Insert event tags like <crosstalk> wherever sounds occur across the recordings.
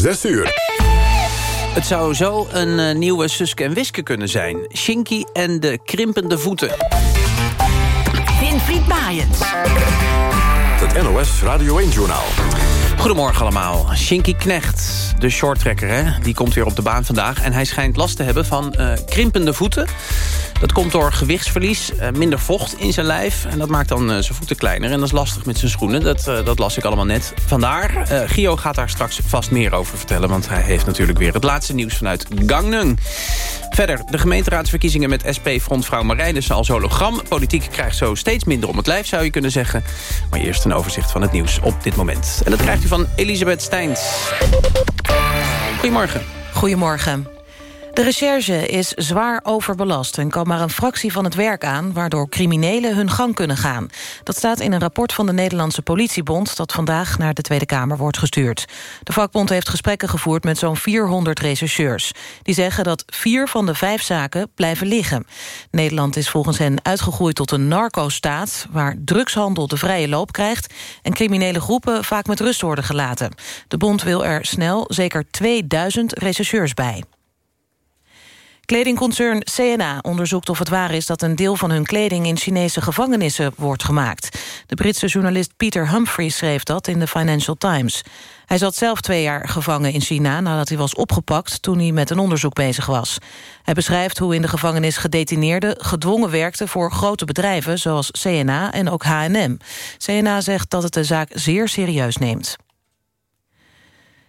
6 uur. Het zou zo een uh, nieuwe Suske en Wiske kunnen zijn. Shinky en de krimpende voeten. Winfried Maaiens. Het NOS Radio 1-journaal. Goedemorgen allemaal. Shinky Knecht, de shorttrekker, hè? die komt weer op de baan vandaag. En hij schijnt last te hebben van uh, krimpende voeten. Dat komt door gewichtsverlies, uh, minder vocht in zijn lijf. En dat maakt dan uh, zijn voeten kleiner. En dat is lastig met zijn schoenen. Dat, uh, dat las ik allemaal net. Vandaar, Gio gaat daar straks vast meer over vertellen. Want hij heeft natuurlijk weer het laatste nieuws vanuit Gangneung. Verder, de gemeenteraadsverkiezingen met SP-frontvrouw Marijnissen als hologram. Politiek krijgt zo steeds minder om het lijf, zou je kunnen zeggen. Maar eerst een overzicht van het nieuws op dit moment. En dat krijgt u van Elisabeth Steins. Goedemorgen. Goedemorgen. De recherche is zwaar overbelast en kan maar een fractie van het werk aan... waardoor criminelen hun gang kunnen gaan. Dat staat in een rapport van de Nederlandse politiebond... dat vandaag naar de Tweede Kamer wordt gestuurd. De vakbond heeft gesprekken gevoerd met zo'n 400 rechercheurs. Die zeggen dat vier van de vijf zaken blijven liggen. Nederland is volgens hen uitgegroeid tot een narco-staat... waar drugshandel de vrije loop krijgt... en criminele groepen vaak met rust worden gelaten. De bond wil er snel zeker 2000 rechercheurs bij. Kledingconcern CNA onderzoekt of het waar is dat een deel van hun kleding in Chinese gevangenissen wordt gemaakt. De Britse journalist Peter Humphrey schreef dat in de Financial Times. Hij zat zelf twee jaar gevangen in China nadat hij was opgepakt toen hij met een onderzoek bezig was. Hij beschrijft hoe in de gevangenis gedetineerden gedwongen werkten voor grote bedrijven zoals CNA en ook H&M. CNA zegt dat het de zaak zeer serieus neemt.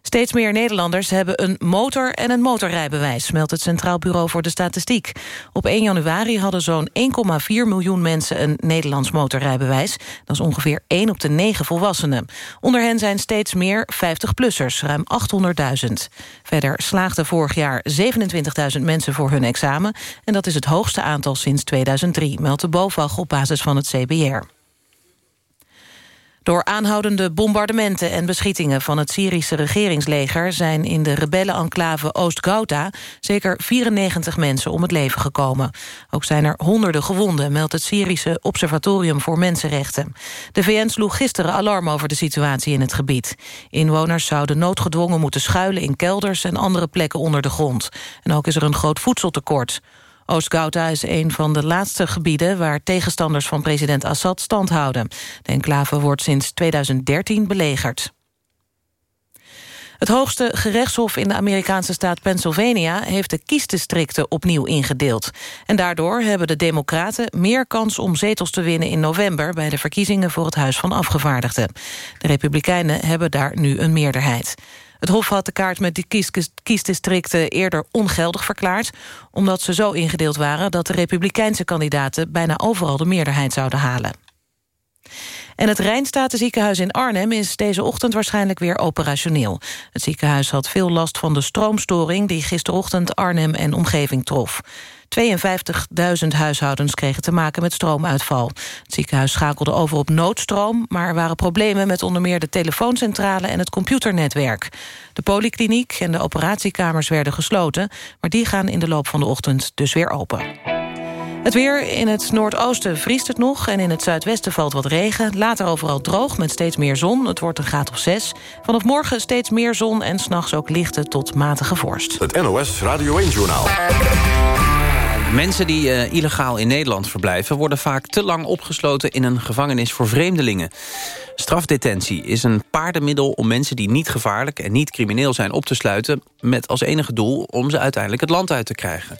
Steeds meer Nederlanders hebben een motor en een motorrijbewijs... meldt het Centraal Bureau voor de Statistiek. Op 1 januari hadden zo'n 1,4 miljoen mensen een Nederlands motorrijbewijs. Dat is ongeveer 1 op de 9 volwassenen. Onder hen zijn steeds meer 50-plussers, ruim 800.000. Verder slaagden vorig jaar 27.000 mensen voor hun examen... en dat is het hoogste aantal sinds 2003, meldt de BOVAG op basis van het CBR. Door aanhoudende bombardementen en beschietingen van het Syrische regeringsleger... zijn in de rebellenenclave Oost-Ghouta zeker 94 mensen om het leven gekomen. Ook zijn er honderden gewonden, meldt het Syrische Observatorium voor Mensenrechten. De VN sloeg gisteren alarm over de situatie in het gebied. Inwoners zouden noodgedwongen moeten schuilen in kelders... en andere plekken onder de grond. En ook is er een groot voedseltekort. Oost-Ghouta is een van de laatste gebieden... waar tegenstanders van president Assad stand houden. De enclave wordt sinds 2013 belegerd. Het hoogste gerechtshof in de Amerikaanse staat Pennsylvania... heeft de kiesdistricten opnieuw ingedeeld. En daardoor hebben de democraten meer kans om zetels te winnen in november... bij de verkiezingen voor het Huis van Afgevaardigden. De republikeinen hebben daar nu een meerderheid. Het Hof had de kaart met die kies kiesdistricten eerder ongeldig verklaard... omdat ze zo ingedeeld waren dat de republikeinse kandidaten... bijna overal de meerderheid zouden halen. En het Rijnstatenziekenhuis in Arnhem is deze ochtend waarschijnlijk weer operationeel. Het ziekenhuis had veel last van de stroomstoring die gisterochtend Arnhem en omgeving trof. 52.000 huishoudens kregen te maken met stroomuitval. Het ziekenhuis schakelde over op noodstroom... maar er waren problemen met onder meer de telefooncentrale en het computernetwerk. De polykliniek en de operatiekamers werden gesloten... maar die gaan in de loop van de ochtend dus weer open. Het weer in het noordoosten vriest het nog en in het zuidwesten valt wat regen. Later overal droog met steeds meer zon. Het wordt een graad of 6. Vanaf morgen steeds meer zon en s'nachts ook lichte tot matige vorst. Het NOS Radio 1-journaal. Mensen die uh, illegaal in Nederland verblijven... worden vaak te lang opgesloten in een gevangenis voor vreemdelingen. Strafdetentie is een paardenmiddel om mensen die niet gevaarlijk... en niet crimineel zijn op te sluiten... met als enige doel om ze uiteindelijk het land uit te krijgen.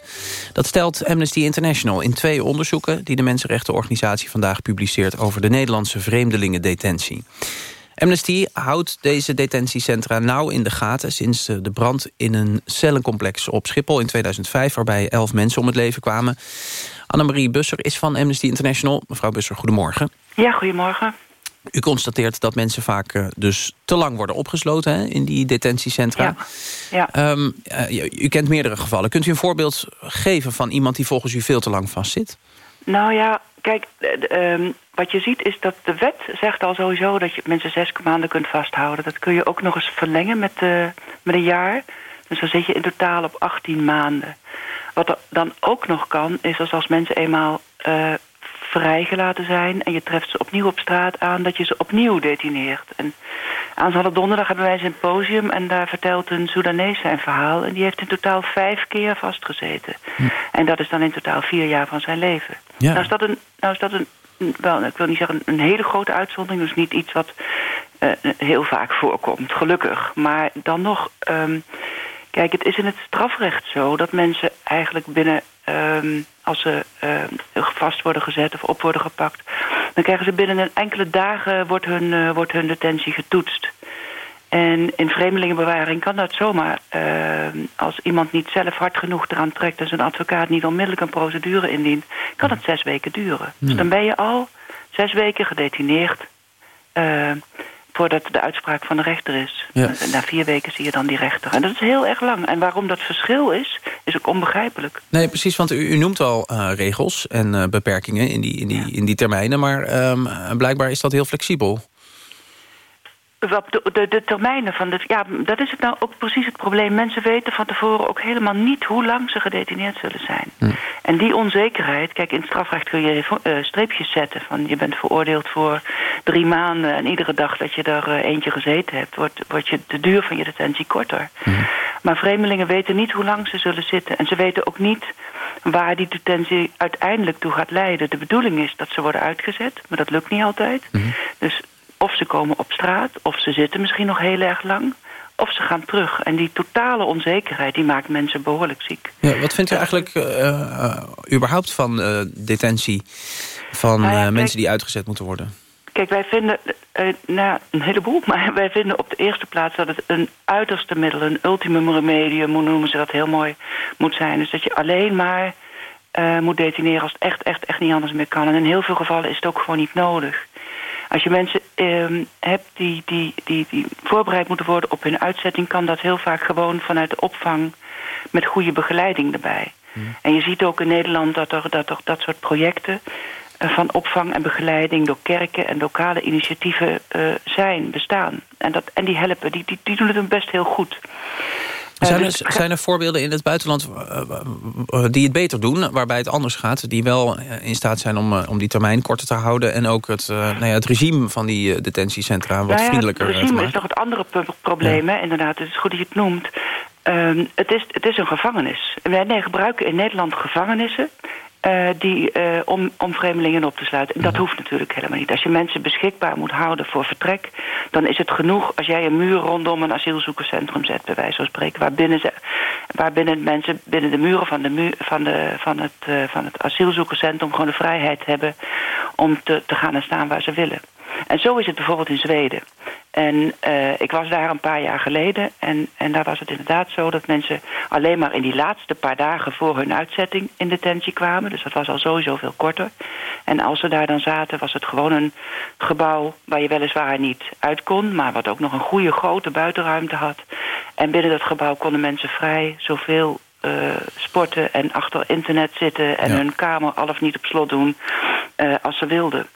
Dat stelt Amnesty International in twee onderzoeken... die de Mensenrechtenorganisatie vandaag publiceert... over de Nederlandse vreemdelingendetentie. Amnesty houdt deze detentiecentra nauw in de gaten... sinds de brand in een cellencomplex op Schiphol in 2005... waarbij elf mensen om het leven kwamen. Annemarie Busser is van Amnesty International. Mevrouw Busser, goedemorgen. Ja, goedemorgen. U constateert dat mensen vaak uh, dus te lang worden opgesloten hè, in die detentiecentra. Ja. ja. Um, uh, u kent meerdere gevallen. Kunt u een voorbeeld geven van iemand die volgens u veel te lang vastzit? Nou ja, kijk, um, wat je ziet is dat de wet zegt al sowieso dat je mensen zes maanden kunt vasthouden. Dat kun je ook nog eens verlengen met, uh, met een jaar. Dus dan zit je in totaal op 18 maanden. Wat er dan ook nog kan, is als, als mensen eenmaal uh, vrijgelaten zijn... en je treft ze opnieuw op straat aan, dat je ze opnieuw detineert. En aanstaande donderdag hebben wij een symposium... en daar vertelt een Soedanees zijn verhaal... en die heeft in totaal vijf keer vastgezeten. Hm. En dat is dan in totaal vier jaar van zijn leven. Ja. Nou is dat een, nou is dat een wel, ik wil niet zeggen een hele grote uitzondering. Dus niet iets wat uh, heel vaak voorkomt, gelukkig. Maar dan nog, um, kijk, het is in het strafrecht zo... dat mensen eigenlijk binnen, um, als ze uh, vast worden gezet of op worden gepakt... dan krijgen ze binnen een enkele dagen wordt hun, uh, wordt hun detentie getoetst. En in vreemdelingenbewaring kan dat zomaar. Uh, als iemand niet zelf hard genoeg eraan trekt... en zijn advocaat niet onmiddellijk een procedure indient... kan het zes weken duren. Dus dan ben je al zes weken gedetineerd... Uh, voordat de uitspraak van de rechter is. Ja. Na vier weken zie je dan die rechter. En dat is heel erg lang. En waarom dat verschil is, is ook onbegrijpelijk. Nee, precies, want u, u noemt al uh, regels en beperkingen in die, in, die, ja. in die termijnen... maar um, blijkbaar is dat heel flexibel de, de, de, termijnen van de... Ja, dat is het nou ook precies het probleem. Mensen weten van tevoren ook helemaal niet hoe lang ze gedetineerd zullen zijn. Hm. En die onzekerheid... Kijk, in het strafrecht kun je uh, streepjes zetten. Van je bent veroordeeld voor drie maanden... en iedere dag dat je er uh, eentje gezeten hebt... wordt, wordt je, de duur van je detentie korter. Hm. Maar vreemdelingen weten niet hoe lang ze zullen zitten. En ze weten ook niet waar die detentie uiteindelijk toe gaat leiden. De bedoeling is dat ze worden uitgezet, maar dat lukt niet altijd. Hm. Dus of ze komen op straat, of ze zitten misschien nog heel erg lang of ze gaan terug. En die totale onzekerheid die maakt mensen behoorlijk ziek. Ja, wat vindt u eigenlijk uh, uh, überhaupt van uh, detentie van nou ja, mensen die uitgezet moeten worden? Kijk, wij vinden nou, een heleboel, <laughs> maar wij vinden op de eerste plaats dat het een uiterste middel, een ultimum remedium, hoe noemen ze dat heel mooi, moet zijn. Dus dat je alleen maar moet detineren als het echt, echt, echt niet anders meer kan. En in heel veel gevallen is het ook gewoon niet nodig. Als je mensen um, hebt die, die, die, die voorbereid moeten worden op hun uitzetting... kan dat heel vaak gewoon vanuit de opvang met goede begeleiding erbij. Hmm. En je ziet ook in Nederland dat er dat, er, dat soort projecten uh, van opvang en begeleiding door kerken en lokale initiatieven uh, zijn, bestaan. En, dat, en die helpen, die, die, die doen het best heel goed. Zijn er, zijn er voorbeelden in het buitenland uh, uh, die het beter doen, waarbij het anders gaat, die wel in staat zijn om, om die termijn korter te houden en ook het, nou ja, het regime van die detentiecentra wat nou ja, vriendelijker te maken? Het regime is toch het andere probleem, ja. hè? inderdaad. Het is goed dat je het noemt. Um, het, is, het is een gevangenis. Wij nee, gebruiken in Nederland gevangenissen uh, die, uh, om, om vreemdelingen op te sluiten. En dat hoeft natuurlijk helemaal niet. Als je mensen beschikbaar moet houden voor vertrek... dan is het genoeg als jij een muur rondom een asielzoekerscentrum zet... bij wijze van spreken, waar binnen, ze, waar binnen mensen binnen de muren van, de muur, van, de, van, het, uh, van het asielzoekerscentrum... gewoon de vrijheid hebben om te, te gaan en staan waar ze willen. En zo is het bijvoorbeeld in Zweden. En uh, ik was daar een paar jaar geleden en, en daar was het inderdaad zo dat mensen alleen maar in die laatste paar dagen voor hun uitzetting in detentie kwamen. Dus dat was al sowieso veel korter. En als ze daar dan zaten was het gewoon een gebouw waar je weliswaar niet uit kon, maar wat ook nog een goede grote buitenruimte had. En binnen dat gebouw konden mensen vrij zoveel uh, sporten en achter internet zitten en ja. hun kamer al of niet op slot doen uh, als ze wilden.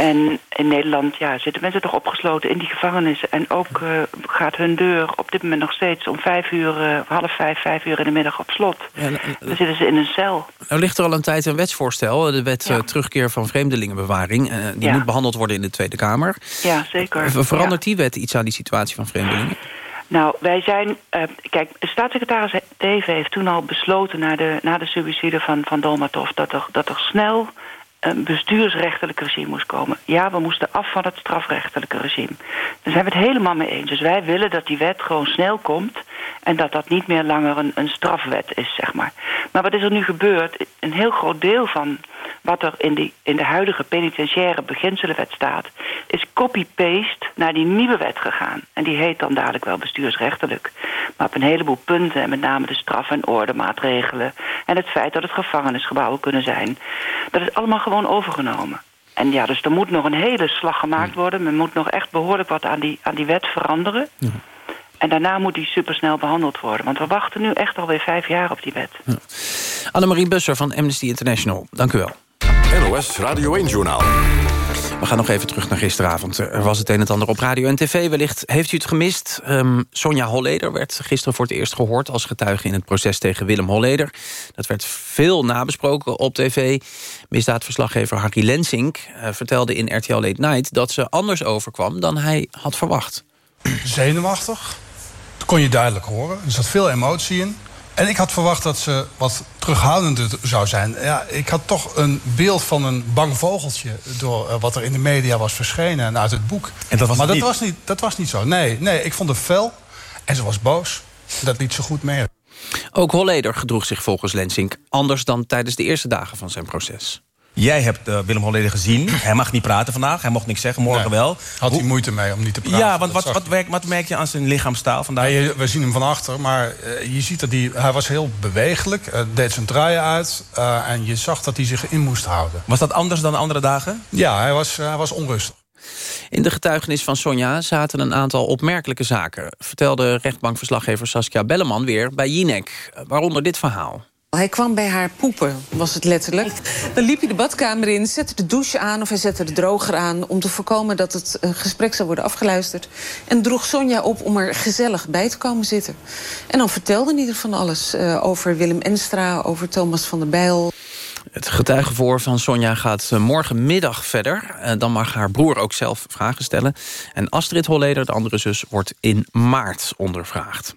En in Nederland ja, zitten mensen toch opgesloten in die gevangenissen. En ook uh, gaat hun deur op dit moment nog steeds om vijf uur, uh, half vijf, vijf uur in de middag op slot. Ja, Dan zitten ze in een cel. Nou ligt er al een tijd een wetsvoorstel. De wet ja. uh, terugkeer van vreemdelingenbewaring. die ja. moet behandeld worden in de Tweede Kamer. Ja, zeker. Verandert die wet iets aan die situatie van vreemdelingen? Nou, wij zijn... Uh, kijk, de staatssecretaris Teven heeft toen al besloten... na de, na de suicide van, van Dolmatov... Dat er, dat er snel een bestuursrechtelijk regime moest komen. Ja, we moesten af van het strafrechtelijke regime. Daar zijn we het helemaal mee eens. Dus wij willen dat die wet gewoon snel komt... en dat dat niet meer langer een, een strafwet is, zeg maar. Maar wat is er nu gebeurd? Een heel groot deel van wat er in, die, in de huidige penitentiaire beginselenwet staat... is copy-paste naar die nieuwe wet gegaan. En die heet dan dadelijk wel bestuursrechtelijk. Maar op een heleboel punten, en met name de straf- en ordemaatregelen... en het feit dat het gevangenisgebouwen kunnen zijn... dat is allemaal gewoon overgenomen. En ja, dus er moet nog een hele slag gemaakt worden. Men moet nog echt behoorlijk wat aan die, aan die wet veranderen... Ja. En daarna moet die supersnel behandeld worden. Want we wachten nu echt alweer vijf jaar op die wet. Ja. Annemarie Busser van Amnesty International, dank u wel. NOS Radio 1-journaal. We gaan nog even terug naar gisteravond. Er was het een en ander op radio en tv. Wellicht heeft u het gemist. Um, Sonja Holleder werd gisteren voor het eerst gehoord... als getuige in het proces tegen Willem Holleder. Dat werd veel nabesproken op tv. Misdaadverslaggever Harry Lensink uh, vertelde in RTL Late Night... dat ze anders overkwam dan hij had verwacht. Zenuwachtig. Dat kon je duidelijk horen. Er zat veel emotie in. En ik had verwacht dat ze wat terughoudender zou zijn. Ja, ik had toch een beeld van een bang vogeltje... door uh, wat er in de media was verschenen en uit het boek. En dat was maar dat niet? was, niet, dat was niet zo. Nee, nee, ik vond het fel en ze was boos. Dat liet ze goed mee. Ook Holleder gedroeg zich volgens Lensink anders dan tijdens de eerste dagen van zijn proces. Jij hebt uh, Willem Holleder gezien. Hij mag niet praten vandaag. Hij mocht niks zeggen. Morgen Nee. wel. Had hij moeite mee om niet te praten. Ja, want wat, wat, wat merk je aan zijn lichaamstaal vandaag? We zien hem van achter, maar eh, je ziet dat hij, hij was heel bewegelijk. eh, deed zijn draaien uit. eh, en je zag dat hij zich in moest houden. Was dat anders dan andere dagen? Ja, hij was, hij was onrustig. In de getuigenis van Sonja zaten een aantal opmerkelijke zaken... vertelde rechtbankverslaggever Saskia Belleman weer bij Jinek. Waaronder dit verhaal. Hij kwam bij haar poepen, was het letterlijk. Dan liep hij de badkamer in, zette de douche aan of hij zette de droger aan... om te voorkomen dat het eh, gesprek zou worden afgeluisterd. En droeg Sonja op om er gezellig bij te komen zitten. En dan vertelde hij er van alles eh, over Willem Enstra, over Thomas van der Bijl... Het getuigenvoor van Sonja gaat eh, morgenmiddag verder. Eh, Dan mag haar broer ook zelf vragen stellen. En Astrid Holleder, de andere zus, wordt in maart ondervraagd.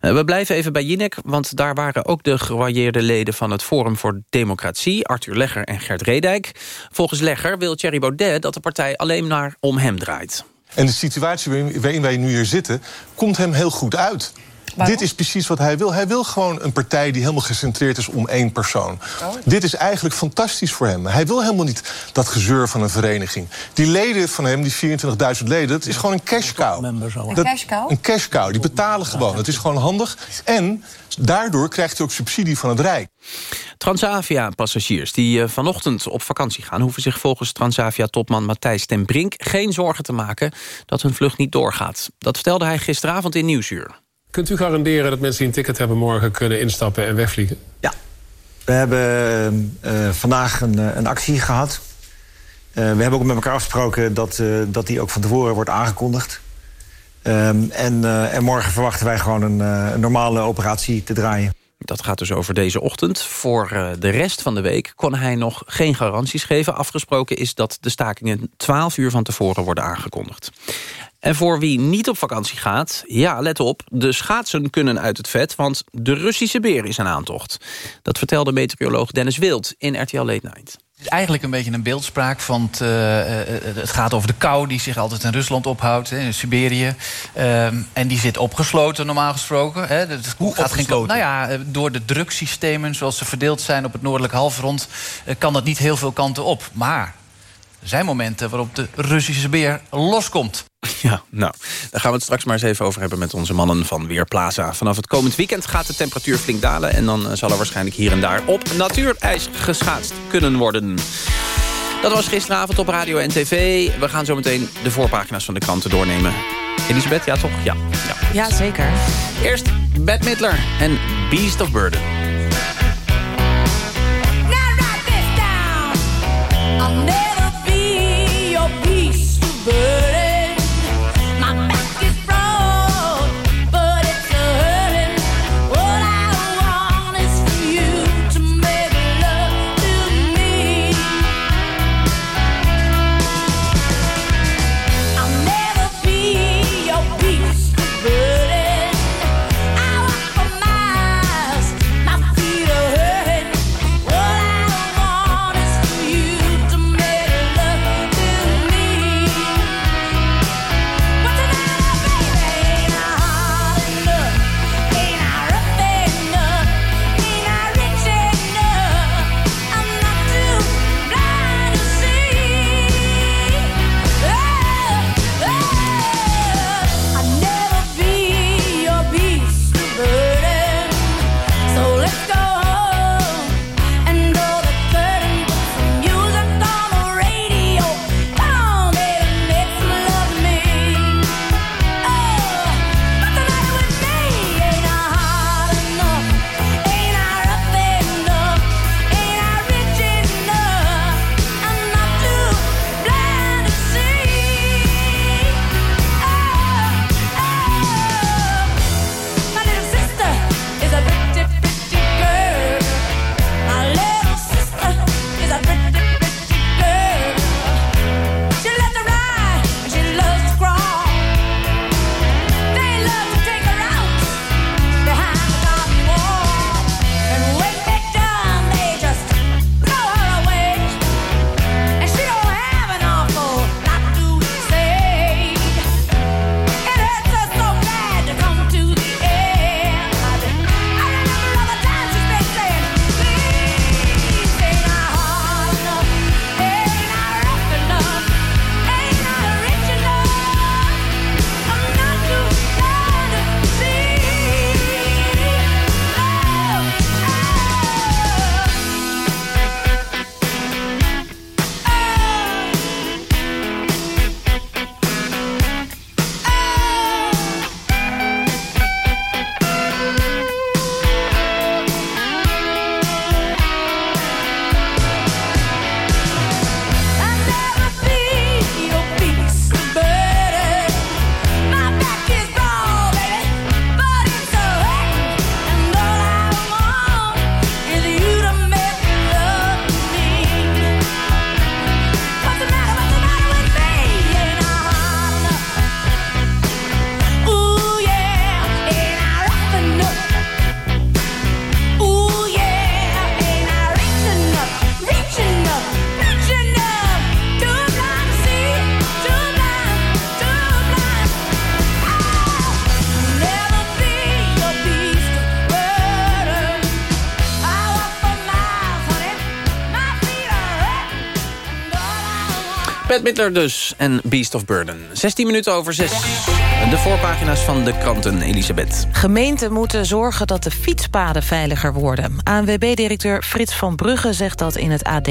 Eh, We blijven even bij Jinek, want daar waren ook de geroyeerde leden van het Forum voor Democratie, Arthur Legger en Gert Redijk. Volgens Legger wil Thierry Baudet dat de partij alleen maar om hem draait. En de situatie waarin wij nu hier zitten, komt hem heel goed uit. Dit is precies wat hij wil. Hij wil gewoon een partij die helemaal gecentreerd is om één persoon. Dit is eigenlijk fantastisch voor hem. Hij wil helemaal niet dat gezeur van een vereniging. Die leden van hem, die 24.000 leden, dat is gewoon een cash cow. Een Dat- cash cow? Een cash cow. Die betalen gewoon. Het is gewoon handig. En daardoor krijgt hij ook subsidie van het Rijk. Transavia-passagiers die eh, vanochtend op vakantie gaan... hoeven zich volgens Transavia-topman Matthijs ten Brink... geen zorgen te maken dat hun vlucht niet doorgaat. Dat vertelde hij gisteravond in Nieuwsuur. Kunt u garanderen dat mensen die een ticket hebben morgen kunnen instappen en wegvliegen? Ja. We hebben eh, vandaag een, eh, een actie gehad. Eh, we hebben ook met elkaar afgesproken dat, eh, dat die ook van tevoren wordt aangekondigd. Ehm, en, eh, en morgen verwachten wij gewoon een, eh, een normale operatie te draaien. Dat gaat dus over deze ochtend. Voor eh, de rest van de week kon hij nog geen garanties geven. Afgesproken is dat de stakingen 12 uur van tevoren worden aangekondigd. En voor wie niet op vakantie gaat, ja, let op... de schaatsen kunnen uit het vet, want de Russische beer is een aantocht. Dat vertelde meteoroloog Dennis Wild in RTL Late Night. Het is eigenlijk een beetje een beeldspraak, want eh, eh, het gaat over de kou... die zich altijd in Rusland ophoudt, hè, in Siberië. Ehm, en die zit opgesloten, normaal gesproken. Hè. Het Hoe gaat geen opgesloten? nou ja, eh, door de druksystemen zoals ze verdeeld zijn op het noordelijk halfrond... eh, kan dat niet heel veel kanten op. Maar er zijn momenten waarop de Russische beer loskomt. Ja, nou, daar gaan we het straks maar eens even over hebben... met onze mannen van Weerplaza. Vanaf het komend weekend gaat de temperatuur flink dalen... en dan eh, zal er waarschijnlijk hier en daar op natuurijs geschaatst kunnen worden. Dat was gisteravond op radio en tv. We gaan zo meteen de voorpagina's van de kranten doornemen. Elisabeth, ja toch? Ja. ja. Ja, zeker. Eerst Bette Midler en Beast of Burden. Bette dus en Beast of Burden. 16 minuten over 6. De voorpagina's van de kranten, Elisabeth. Gemeenten moeten zorgen dat de fietspaden veiliger worden. ANWB-directeur Frits van Brugge zegt dat in het AD.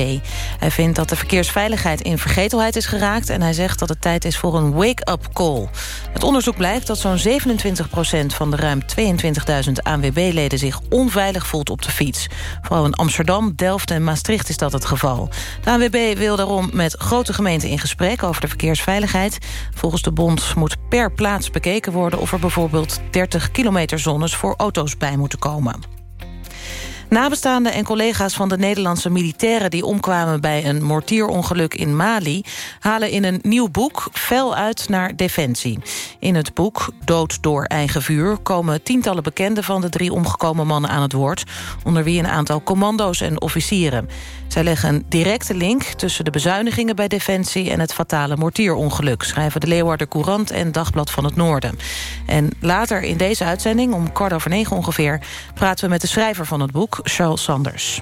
Hij vindt dat de verkeersveiligheid in vergetelheid is geraakt... en hij zegt dat het tijd is voor een wake-up call. Het onderzoek blijkt dat zo'n 27% van de ruim 22.000 ANWB-leden... zich onveilig voelt op de fiets. Vooral in Amsterdam, Delft en Maastricht is dat het geval. De ANWB wil daarom met grote gemeenten in gesprek over de verkeersveiligheid. Volgens de bond moet per plaats bekeken worden... of er bijvoorbeeld 30 kilometer zones voor auto's bij moeten komen. Nabestaanden en collega's van de Nederlandse militairen... die omkwamen bij een mortierongeluk in Mali... halen in een nieuw boek fel uit naar Defensie. In het boek Dood door eigen vuur... komen tientallen bekenden van de drie omgekomen mannen aan het woord... onder wie een aantal commando's en officieren. Zij leggen een directe link tussen de bezuinigingen bij Defensie... en het fatale mortierongeluk, schrijven de Leeuwarder Courant... en Dagblad van het Noorden. En later in deze uitzending, om kwart over negen ongeveer... praten we met de schrijver van het boek, Charles Sanders.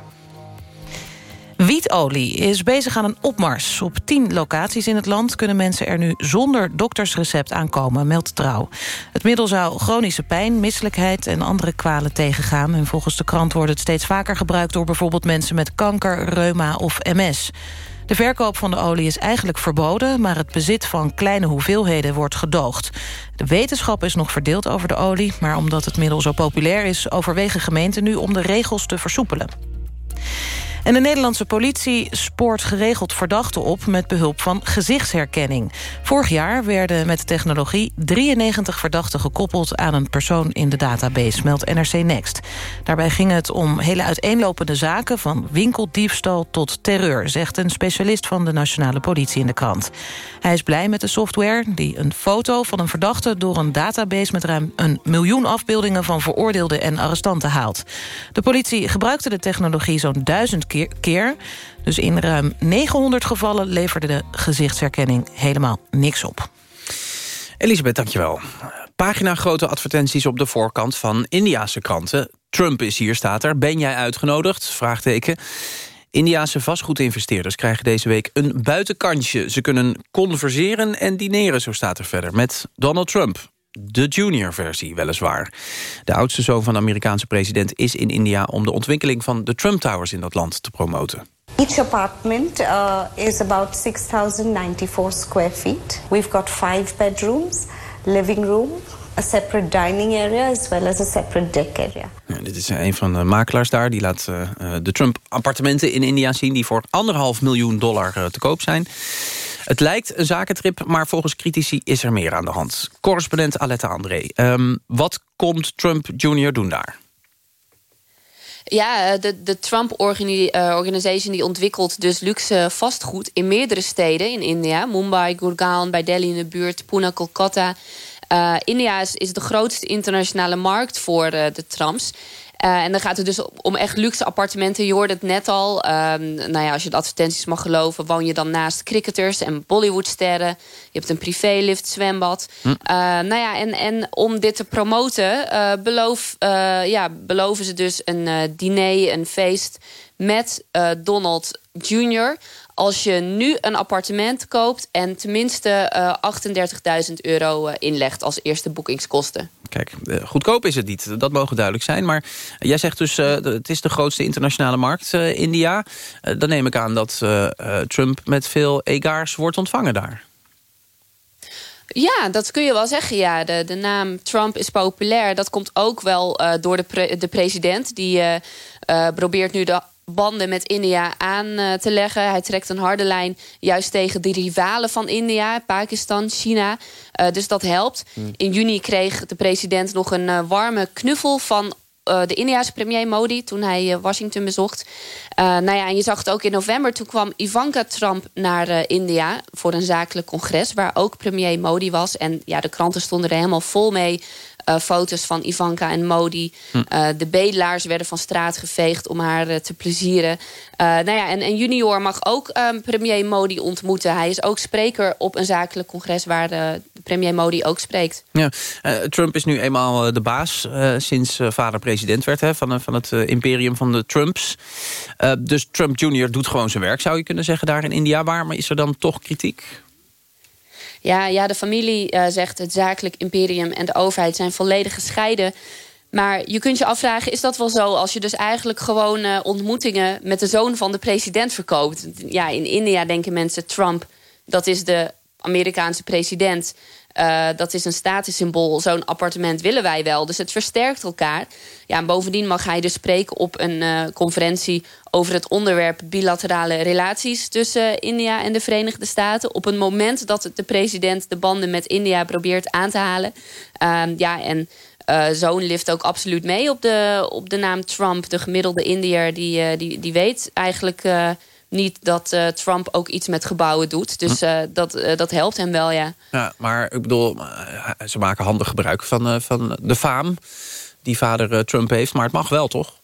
Wietolie is bezig aan een opmars. Op tien locaties in het land kunnen mensen er nu zonder doktersrecept aankomen, meldt Trouw. Het middel zou chronische pijn, misselijkheid en andere kwalen tegengaan. En volgens de krant wordt het steeds vaker gebruikt door bijvoorbeeld mensen met kanker, reuma of MS. De verkoop van de olie is eigenlijk verboden... maar het bezit van kleine hoeveelheden wordt gedoogd. De wetenschap is nog verdeeld over de olie... maar omdat het middel zo populair is... overwegen gemeenten nu om de regels te versoepelen. En de Nederlandse politie spoort geregeld verdachten op... met behulp van gezichtsherkenning. Vorig jaar werden met technologie 93 verdachten gekoppeld... aan een persoon in de database, meldt NRC Next. Daarbij ging het om hele uiteenlopende zaken... van winkeldiefstal tot terreur... zegt een specialist van de nationale politie in de krant. Hij is blij met de software die een foto van een verdachte... door een database met ruim een miljoen afbeeldingen... van veroordeelden en arrestanten haalt. De politie gebruikte de technologie zo'n duizend keer keer. Dus in ruim 900 gevallen leverde de gezichtsherkenning helemaal niks op. Elisabeth, dankjewel. Pagina grote advertenties op de voorkant van Indiase kranten. Trump is hier, staat er. Ben jij uitgenodigd? Vraagteken. Indiase vastgoedinvesteerders krijgen deze week een buitenkantje. Ze kunnen converseren en dineren, zo staat er verder, met Donald Trump de junior versie weliswaar. De oudste zoon van de Amerikaanse president is in India... om de ontwikkeling van de Trump Towers in dat land te promoten. Each apartment uh, is about 6,094 square feet. We've got five bedrooms, living room, a separate dining area as well as a separate deck area. Dit is een van de makelaars daar. Die laat uh, de Trump-appartementen in India zien... die voor anderhalf miljoen dollar uh, te koop zijn. Het lijkt een zakentrip, maar volgens critici is er meer aan de hand. Correspondent Aletta André. Um, wat komt Trump Jr. doen daar? Ja, de, de Trump Organization die ontwikkelt dus luxe vastgoed in meerdere steden in India. Mumbai, Gurgaon, bij Delhi in de buurt, Pune, Kolkata. Uh, India is, is, de grootste internationale markt voor de Trumps. Uh, en dan gaat het dus om echt luxe appartementen. Je hoorde het net al. Um, nou ja, als je de advertenties mag geloven... woon je dan naast cricketers en Bollywoodsterren. Je hebt een privélift, zwembad. Hm. Uh, nou ja, en, en om dit te promoten... Uh, beloof, ja, beloven ze dus een diner, een feest... met Donald Jr als je nu een appartement koopt... en tenminste uh, 38.000 euro inlegt als eerste boekingskosten. Kijk, goedkoop is het niet, dat mogen duidelijk zijn. Maar jij zegt dus, uh, het is de grootste internationale markt, uh, India. Dan neem ik aan dat Trump met veel egaars wordt ontvangen daar. Ja, dat kun je wel zeggen. Ja. De, de naam Trump is populair. Dat komt ook wel door de, pre de president. Die probeert nu de banden met India aan uh, te leggen. Hij trekt een harde lijn juist tegen de rivalen van India, Pakistan, China. Uh, dus dat helpt. Hmm. In juni kreeg de president nog een uh, warme knuffel van de Indiaanse premier Modi toen hij Washington bezocht. nou ja, en je zag het ook in november. Toen kwam Ivanka Trump naar India voor een zakelijk congres... waar ook premier Modi was. En ja, de kranten stonden er helemaal vol mee eh, foto's van Ivanka en Modi. Hm. Eh, de bedelaars werden van straat geveegd om haar eh, te plezieren. Nou ja, en, en junior mag ook ehm, premier Modi ontmoeten. Hij is ook spreker op een zakelijk congres... waar de, premier Modi ook spreekt. Ja, Trump is nu eenmaal de baas sinds vader president werd hè, van, van het imperium van de Trumps. Dus Trump Jr. doet gewoon zijn werk, zou je kunnen zeggen, daar in India. Waarom is er dan toch kritiek? Ja, ja de familie eh, zegt het zakelijk imperium en de overheid zijn volledig gescheiden. Maar je kunt je afvragen, is dat wel zo... als je dus eigenlijk gewoon eh, ontmoetingen met de zoon van de president verkoopt? Ja, in India denken mensen Trump, dat is de Amerikaanse president... Eh, dat is een statussymbool. Zo'n appartement willen wij wel. Dus het versterkt elkaar. Ja, en bovendien mag hij dus spreken op een eh, conferentie... over het onderwerp bilaterale relaties tussen India en de Verenigde Staten. Op een moment dat de president de banden met India probeert aan te halen. Ehm, ja, en eh, zoon lift ook absoluut mee op de, op de naam Trump. De gemiddelde Indiër die, eh, die, die weet eigenlijk eh, niet dat eh, Trump ook iets met gebouwen doet. Dus eh, dat, eh, dat helpt hem wel, ja. Ja, maar ik bedoel, ze maken handig gebruik van, van de faam... die vader Trump heeft, maar het mag wel, toch?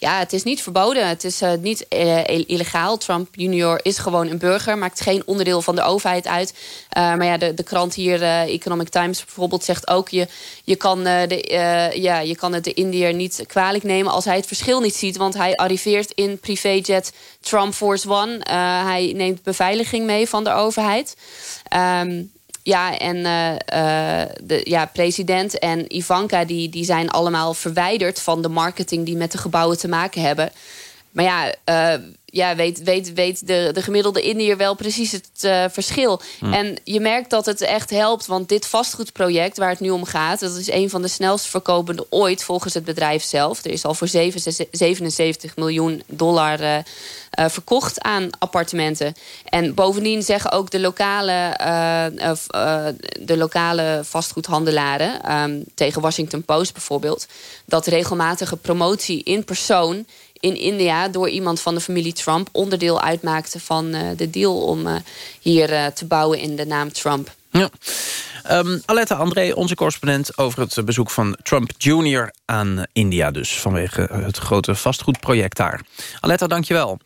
Ja, het is niet verboden. Het is eh, niet eh, illegaal. Trump junior is gewoon een burger. Maakt geen onderdeel van de overheid uit. Eh, maar ja, de, de krant hier, Economic Times bijvoorbeeld, zegt ook... je, je, kan, de, ja, je kan het de Indiër niet kwalijk nemen als hij het verschil niet ziet. Want hij arriveert in privéjet Trump Force One. Hij neemt beveiliging mee van de overheid. Ehm, ja, en eh, eh, de ja, president en Ivanka die, die zijn allemaal verwijderd van de marketing die met de gebouwen te maken hebben. Maar ja, eh, ja weet, weet, weet de, de gemiddelde Indiër wel precies het eh, verschil. Hm. En je merkt dat het echt helpt, want dit vastgoedproject waar het nu om gaat, dat is een van de snelst verkopende ooit volgens het bedrijf zelf. Er is al voor 77 miljoen dollar eh, eh, verkocht aan appartementen. En bovendien zeggen ook de lokale, de lokale vastgoedhandelaren... ehm, tegen Washington Post bijvoorbeeld... dat regelmatige promotie in persoon in India... door iemand van de familie Trump onderdeel uitmaakte van eh, de deal... om eh, hier eh, te bouwen in de naam Trump. Ja. Ehm, Aletta André, onze correspondent over het bezoek van Trump Jr. aan India dus. Vanwege het grote vastgoedproject daar. Aletta, dankjewel.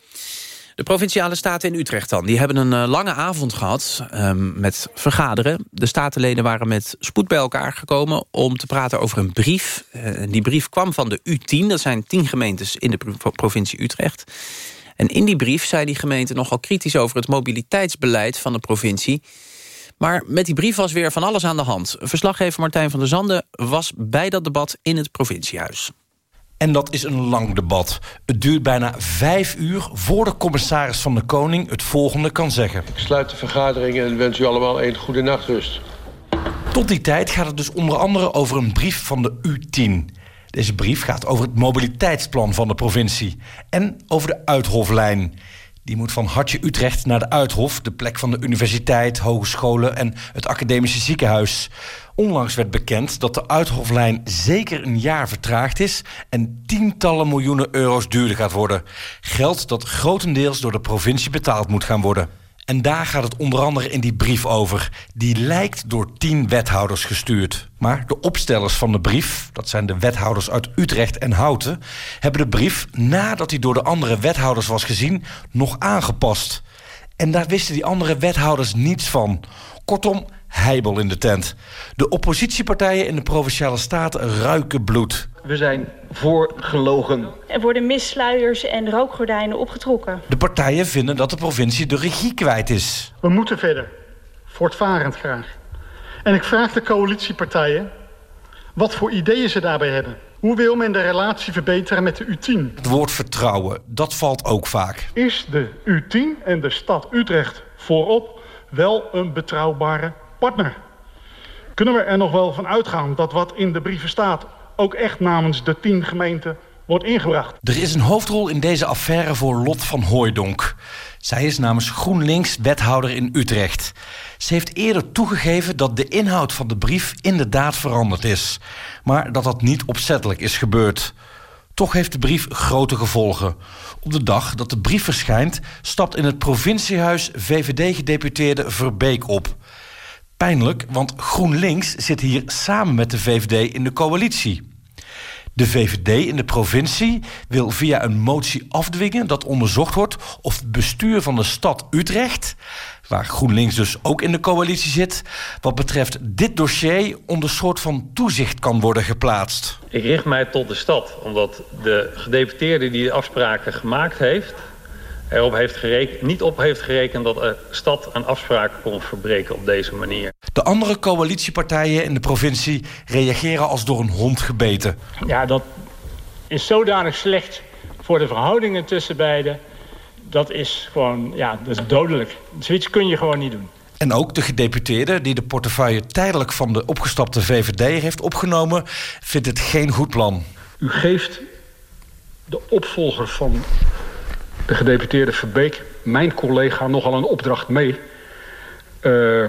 De Provinciale Staten in Utrecht dan. Die hebben een eh, lange avond gehad ehm, met vergaderen. De statenleden waren met spoed bij elkaar gekomen... om te praten over een brief. Eh, die brief kwam van de U10. Dat zijn tien gemeentes in de pro- provincie Utrecht. En in die brief zei die gemeente nogal kritisch... over het mobiliteitsbeleid van de provincie... Maar met die brief was weer van alles aan de hand. Verslaggever Martijn van der Zanden was bij dat debat in het provinciehuis. En dat is een lang debat. Het duurt bijna vijf uur voor de commissaris van de Koning het volgende kan zeggen. Ik sluit de vergadering en wens u allemaal een goede nachtrust. Tot die tijd gaat het dus onder andere over een brief van de U10. Deze brief gaat over het mobiliteitsplan van de provincie. En over de Uithoflijn. Die moet van Hartje Utrecht naar de Uithof... de plek van de universiteit, hogescholen en het academische ziekenhuis. Onlangs werd bekend dat de Uithoflijn zeker een jaar vertraagd is... en tientallen miljoenen euro's duurder gaat worden. Geld dat grotendeels door de provincie betaald moet gaan worden. En daar gaat het onder andere in die brief over. Die lijkt door tien wethouders gestuurd. Maar de opstellers van de brief, dat zijn de wethouders uit Utrecht en Houten... hebben de brief, nadat hij door de andere wethouders was gezien, nog aangepast. En daar wisten die andere wethouders niets van. Kortom, heibel in de tent. De oppositiepartijen in de Provinciale Staten ruiken bloed. We zijn voor gelogen. Er worden missluiers en rookgordijnen opgetrokken. De partijen vinden dat de provincie de regie kwijt is. We moeten verder. Voortvarend graag. En ik vraag de coalitiepartijen wat voor ideeën ze daarbij hebben. Hoe wil men de relatie verbeteren met de U10? Het woord vertrouwen, dat valt ook vaak. Is de U10 en de stad Utrecht voorop wel een betrouwbare Kunnen we er nog wel van uitgaan dat wat in de brieven staat ook echt namens de tien gemeenten wordt ingebracht? Er is een hoofdrol in deze affaire voor Lot van Hooijdonk. Zij is namens GroenLinks wethouder in Utrecht. Ze heeft eerder toegegeven dat de inhoud van de brief inderdaad veranderd is. Maar dat dat niet opzettelijk is gebeurd. Toch heeft de brief grote gevolgen. Op de dag dat de brief verschijnt... stapt in het provinciehuis VVD-gedeputeerde Verbeek op. Pijnlijk, want GroenLinks zit hier samen met de VVD in de coalitie. De VVD in de provincie wil via een motie afdwingen dat onderzocht wordt of het bestuur van de stad Utrecht, waar GroenLinks dus ook in de coalitie zit, wat betreft dit dossier onder soort van toezicht kan worden geplaatst. Ik richt mij tot de stad, omdat de gedeputeerde die de afspraken gemaakt heeft... erop heeft gerekend, niet op heeft gerekend dat de stad een afspraak kon verbreken op deze manier. De andere coalitiepartijen in de provincie reageren als door een hond gebeten. Ja, dat is zodanig slecht voor de verhoudingen tussen beiden. Dat is gewoon, ja, dat is dodelijk. Zoiets kun je gewoon niet doen. En ook de gedeputeerde die de portefeuille tijdelijk van de opgestapte VVD heeft opgenomen, vindt het geen goed plan. U geeft de opvolger van de gedeputeerde Verbeek, mijn collega, nogal een opdracht mee. Eh,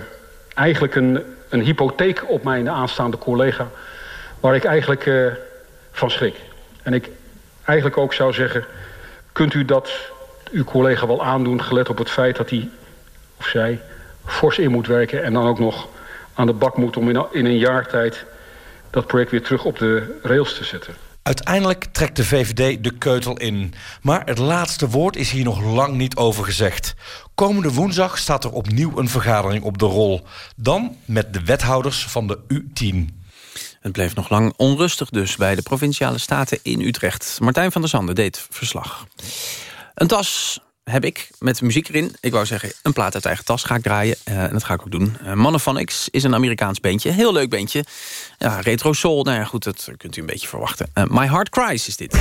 eigenlijk een, een hypotheek op mijn aanstaande collega, waar ik eigenlijk eh, van schrik. En ik eigenlijk ook zou zeggen, kunt u dat uw collega wel aandoen, gelet op het feit dat hij of zij fors in moet werken en dan ook nog aan de bak moet om in, in een jaar tijd dat project weer terug op de rails te zetten. Uiteindelijk trekt de VVD de keutel in. Maar het laatste woord is hier nog lang niet over gezegd. Komende woensdag staat er opnieuw een vergadering op de rol. Dan met de wethouders van de U10. Het bleef nog lang onrustig dus bij de Provinciale Staten in Utrecht. Martijn van der Zanden deed verslag. Een tas heb ik met muziek erin. Ik wou zeggen, een plaat uit eigen tas ga ik draaien. Eh, en dat ga ik ook doen. Uh, Monophonics is een Amerikaans bandje. Heel leuk bandje. Ja, retro soul, nou ja, goed, dat kunt u een beetje verwachten. Eh, My Heart Cries is dit.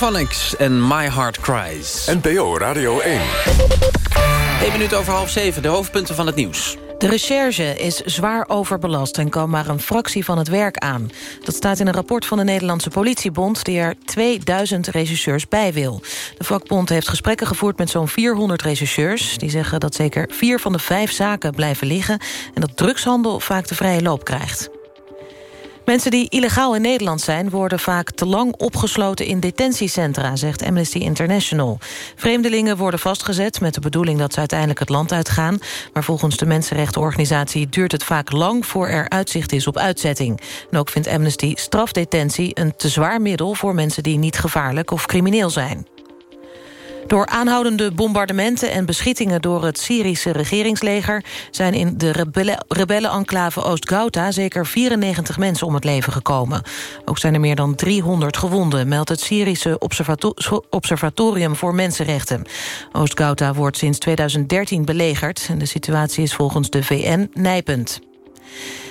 De Monophonics en My Heart Cries. NPO Radio 1. 1 minuut over half zeven, de hoofdpunten van het nieuws. De recherche is zwaar overbelast en kan maar een fractie van het werk aan. Dat staat in een rapport van de Nederlandse politiebond... die er 2000 rechercheurs bij wil. De vakbond heeft gesprekken gevoerd met zo'n 400 rechercheurs. Die zeggen dat zeker vier van de vijf zaken blijven liggen... en dat drugshandel vaak de vrije loop krijgt. Mensen die illegaal in Nederland zijn... worden vaak te lang opgesloten in detentiecentra, zegt Amnesty International. Vreemdelingen worden vastgezet met de bedoeling dat ze uiteindelijk het land uitgaan. Maar volgens de mensenrechtenorganisatie duurt het vaak lang... voor er uitzicht is op uitzetting. En ook vindt Amnesty strafdetentie een te zwaar middel... voor mensen die niet gevaarlijk of crimineel zijn. Door aanhoudende bombardementen en beschietingen door het Syrische regeringsleger... zijn in de rebelle- rebellenenclave Oost-Ghouta zeker 94 mensen om het leven gekomen. Ook zijn er meer dan 300 gewonden, meldt het Syrische Observato Observatorium voor Mensenrechten. Oost-Ghouta wordt sinds 2013 belegerd en de situatie is volgens de VN nijpend.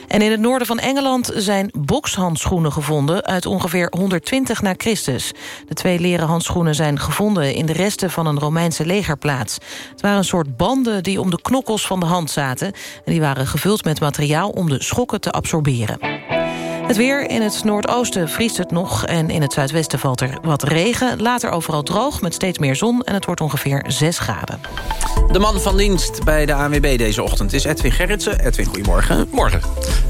En in het noorden van Engeland zijn bokshandschoenen gevonden... uit ongeveer 120 na Christus. De twee leren handschoenen zijn gevonden in de resten van een Romeinse legerplaats. Het waren een soort banden die om de knokkels van de hand zaten... en die waren gevuld met materiaal om de schokken te absorberen. Het weer in het noordoosten vriest het nog en in het zuidwesten valt er wat regen. Later overal droog met steeds meer zon en het wordt ongeveer 6 graden. De man van dienst bij de ANWB deze ochtend is Edwin Gerritsen. Edwin, goedemorgen. Morgen.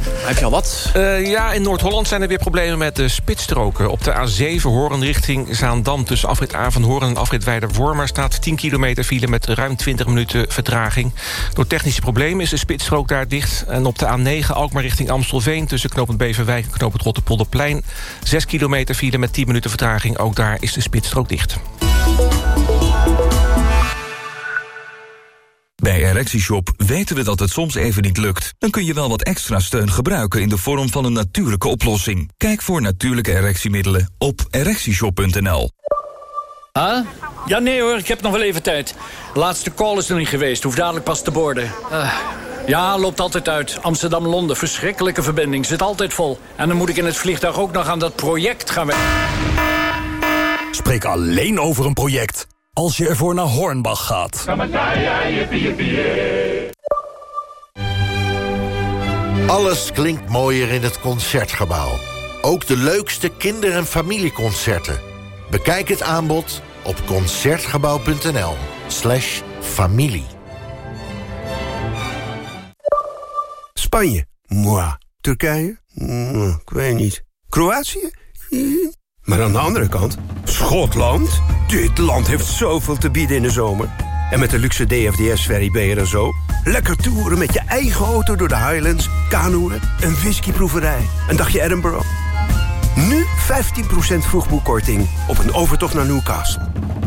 Heb je al wat? Uh, ja, in Noord-Holland zijn er weer problemen met de spitsstroken. Op de A7 Horen richting Zaandam tussen afrit A van Horen en afrit Weider-Wormer... staat 10 kilometer file met ruim 20 minuten vertraging. Door technische problemen is de spitsstrook daar dicht. En op de A9 Alkmaar richting Amstelveen tussen knooppunt Beverwijk en knooppunt Rotterpolderplein... 6 kilometer file met 10 minuten vertraging. Ook daar is de spitsstrook dicht. Bij ErectieShop weten we dat het soms even niet lukt. Dan kun je wel wat extra steun gebruiken in de vorm van een natuurlijke oplossing. Kijk voor natuurlijke erectiemiddelen op ErectieShop.nl. Huh? Ja, nee hoor, ik heb nog wel even tijd. Laatste call is nog niet geweest, hoef dadelijk pas te borden. Uh, ja, loopt altijd uit. Amsterdam-Londen, verschrikkelijke verbinding, zit altijd vol. En dan moet ik in het vliegtuig ook nog aan dat project gaan werken. Spreek alleen over een project als je ervoor naar Hornbach gaat. Alles klinkt mooier in het Concertgebouw. Ook de leukste kinder- en familieconcerten. Bekijk het aanbod op Concertgebouw.nl slash familie. Spanje? Turkije? Mm, ik weet niet. Kroatië? Mm. Maar aan de andere kant, Schotland? Dit land heeft zoveel te bieden in de zomer. En met de luxe DFDS-ferry ben je zo. Lekker toeren met je eigen auto door de Highlands, kanoeën, een whiskyproeverij, een dagje Edinburgh. Nu 15% vroegboekkorting op een overtocht naar Newcastle.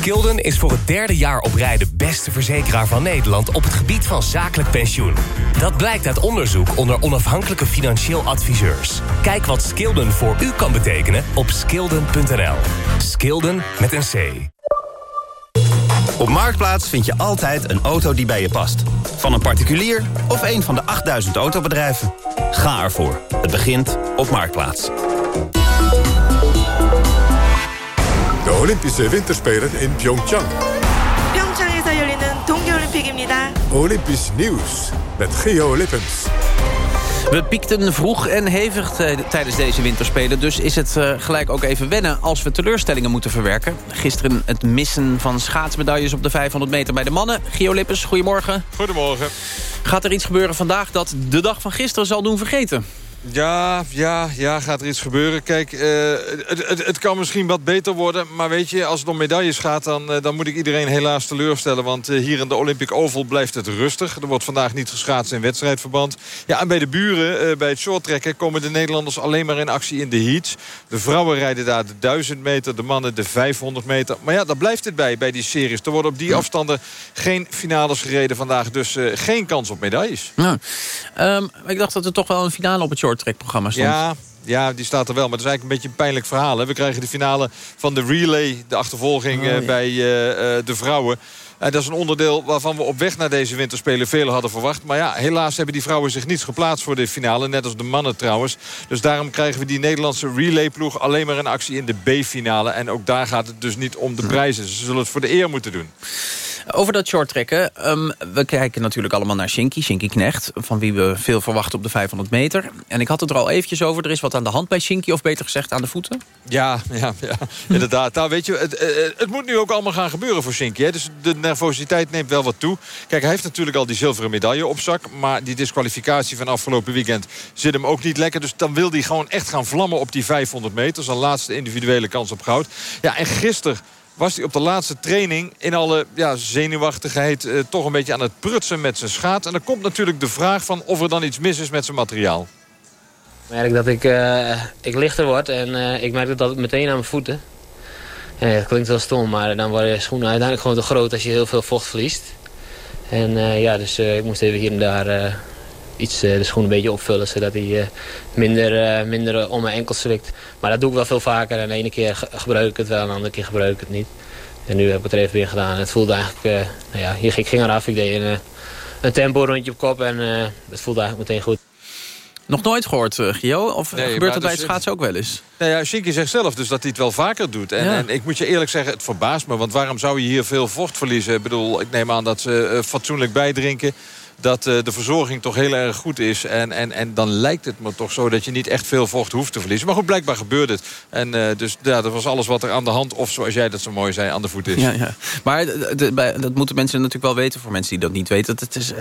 Skilden is voor het derde jaar op rij de beste verzekeraar van Nederland op het gebied van zakelijk pensioen. Dat blijkt uit onderzoek onder onafhankelijke financieel adviseurs. Kijk wat Skilden voor u kan betekenen op skilden.nl. Skilden met een C. Op Marktplaats vind je altijd een auto die bij je past. Van een particulier of een van de 8000 autobedrijven. Ga ervoor. Het begint op Marktplaats. De Olympische Winterspelen in Pyeongchang. 평창에서 열리는 동계올림픽입니다. Olympisch nieuws met Geo Lippens. We piekten vroeg en hevig tijdens deze winterspelen. Dus is het uh, gelijk ook even wennen als we teleurstellingen moeten verwerken. Gisteren het missen van schaatsmedailles op de 500 meter bij de mannen. Gio Lippens, goedemorgen. Goedemorgen. Gaat er iets gebeuren vandaag dat de dag van gisteren zal doen vergeten? Ja, ja, ja, gaat er iets gebeuren. Kijk, eh, het, het, het, kan misschien wat beter worden. Maar weet je, als het om medailles gaat... dan, uh, dan moet ik iedereen helaas teleurstellen. Want uh, hier in de Olympic Oval blijft het rustig. Er wordt vandaag niet geschaatst in wedstrijdverband. Ja, en bij de buren, bij het shorttrekken... komen de Nederlanders alleen maar in actie in de heats. De vrouwen rijden daar de 1000 meter, de mannen de 500 meter. Maar ja, daar blijft het bij, bij die series. Er worden op die afstanden geen finales gereden vandaag. Dus geen kans op medailles. Nou, um, ik dacht dat er toch wel een finale op het stond. Ja, ja, die staat er wel. Maar dat is eigenlijk een beetje een pijnlijk verhaal. Hè? We krijgen de finale van de relay, de achtervolging Oh, ja. bij uh, uh, de vrouwen. En dat is een onderdeel waarvan we op weg naar deze winterspelen veel hadden verwacht. Maar ja, helaas hebben die vrouwen zich niet geplaatst voor de finale. Net als de mannen trouwens. Dus daarom krijgen we die Nederlandse relayploeg alleen maar een actie in de B-finale. En ook daar gaat het dus niet om de prijzen. Ze zullen het voor de eer moeten doen. Over dat shorttrekken. Um, we kijken natuurlijk allemaal naar Shinky, Shinky Knecht. Van wie we veel verwachten op de 500 meter. En ik had het er al eventjes over. Er is wat aan de hand bij Shinky. Of beter gezegd aan de voeten. Ja, ja, ja <laughs> inderdaad. Nou, weet je, het, het, moet nu ook allemaal gaan gebeuren voor Shinky. Hè? Dus de nervositeit neemt wel wat toe. Kijk, hij heeft natuurlijk al die zilveren medaille op zak. Maar die disqualificatie van afgelopen weekend zit hem ook niet lekker. Dus dan wil hij gewoon echt gaan vlammen op die 500 meter. Zijn laatste individuele kans op goud. Ja, en gisteren was hij op de laatste training in alle ja, zenuwachtigheid... Uh, toch een beetje aan het prutsen met zijn schaat. En dan komt natuurlijk de vraag van of er dan iets mis is met zijn materiaal. Ik merk dat ik, uh, ik lichter word en uh, ik merk dat het meteen aan mijn voeten. Het klinkt wel stom, maar dan worden je schoenen uiteindelijk gewoon te groot... als je heel veel vocht verliest. En ja, dus ik moest even hier en daar iets de schoen een beetje opvullen... zodat hij minder, minder om mijn enkels zwikt. Maar dat doe ik wel veel vaker. En de ene keer gebruik ik het wel en de andere keer gebruik ik het niet. En nu heb ik het er even weer gedaan. Het voelde eigenlijk... Uh, nou ja, ik ging eraf. Ik deed een, een tempo rondje op kop en uh, het voelde eigenlijk meteen goed. Nog nooit gehoord, uh, Gio? Of nee, gebeurt dat bij het schaatsen ook wel eens? Nou ja, Shinky zegt zelf dus dat hij het wel vaker doet. En, ja. en, ik moet je eerlijk zeggen, het verbaast me. Want waarom zou je hier veel vocht verliezen? Ik bedoel, ik neem aan dat ze uh, fatsoenlijk bijdrinken dat uh, de verzorging toch heel erg goed is. En, en, en dan lijkt het me toch zo dat je niet echt veel vocht hoeft te verliezen. Maar goed, blijkbaar gebeurt het. En uh, dus ja, dat was alles wat er aan de hand, of zoals jij dat zo mooi zei, aan de voet is. Ja, ja. Maar bij, dat moeten mensen natuurlijk wel weten, voor mensen die dat niet weten. Dat het, is,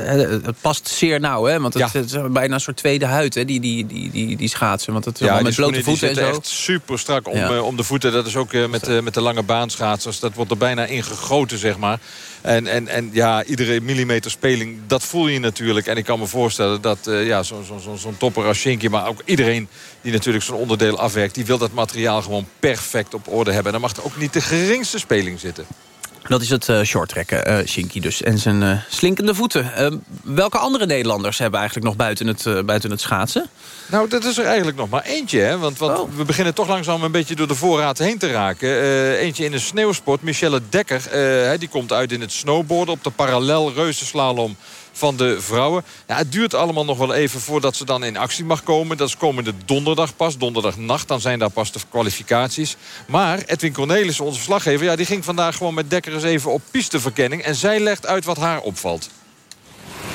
het past zeer nauw, hè? Want het, ja. het is bijna een soort tweede huid, hè? Die, die, die, die, die schaatsen. Want het is ja, met blote voeten en zo. echt super strak om, ja. uh, om de voeten. Dat is ook uh, met, met de lange baanschaatsers. Dat wordt er bijna ingegoten, zeg maar. En, en, en ja, iedere millimeter speling, dat voel je natuurlijk. En ik kan me voorstellen dat uh, ja, zo'n zo, zo, zo topper als Shinky... maar ook iedereen die natuurlijk zo'n onderdeel afwerkt... die wil dat materiaal gewoon perfect op orde hebben. En dan mag er ook niet de geringste speling zitten. Dat is het uh, shorttrekken, uh, Shinky dus. En zijn uh, slinkende voeten. Uh, welke andere Nederlanders hebben eigenlijk nog buiten het, buiten het schaatsen? Nou, dat is er eigenlijk nog maar eentje. Hè? Want, want oh. we beginnen toch langzaam een beetje door de voorraad heen te raken. eentje in de sneeuwsport, Michelle Dekker. die komt uit in het snowboarden op de parallel reuzenslalom van de vrouwen. Ja, het duurt allemaal nog wel even voordat ze dan in actie mag komen. Dat is komende donderdag pas, donderdagnacht. Dan zijn daar pas de kwalificaties. Maar Edwin Cornelissen, onze verslaggever... Ja, die ging vandaag gewoon met Dekker eens even op pisteverkenning. En zij legt uit wat haar opvalt.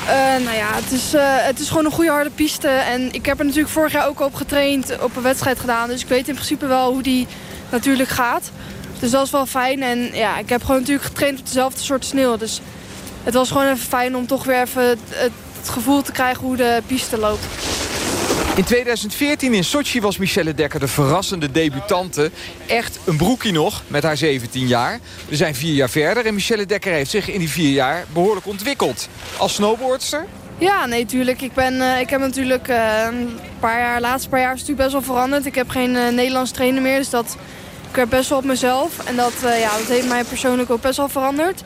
Uh, nou ja, het is, uh, het is gewoon een goede harde piste. En ik heb er natuurlijk vorig jaar ook op getraind, op een wedstrijd gedaan. Dus ik weet in principe wel hoe die natuurlijk gaat. Dus dat is wel fijn. En ja, ik heb gewoon natuurlijk getraind op dezelfde soort sneeuw. Dus het was gewoon even fijn om toch weer even het, het gevoel te krijgen hoe de piste loopt. In 2014 in Sochi was Michelle Dekker de verrassende debutante. Echt een broekie nog, met haar 17 jaar. We zijn vier jaar verder en Michelle Dekker heeft zich in die vier jaar behoorlijk ontwikkeld. Als snowboardster? Ja, nee, tuurlijk. Ik, ben, uh, ik heb natuurlijk uh, een paar jaar, laatste paar jaar is natuurlijk best wel veranderd. Ik heb geen uh, Nederlands trainer meer, dus dat, ik werk best wel op mezelf. En dat, ja, dat heeft mij persoonlijk ook best wel veranderd.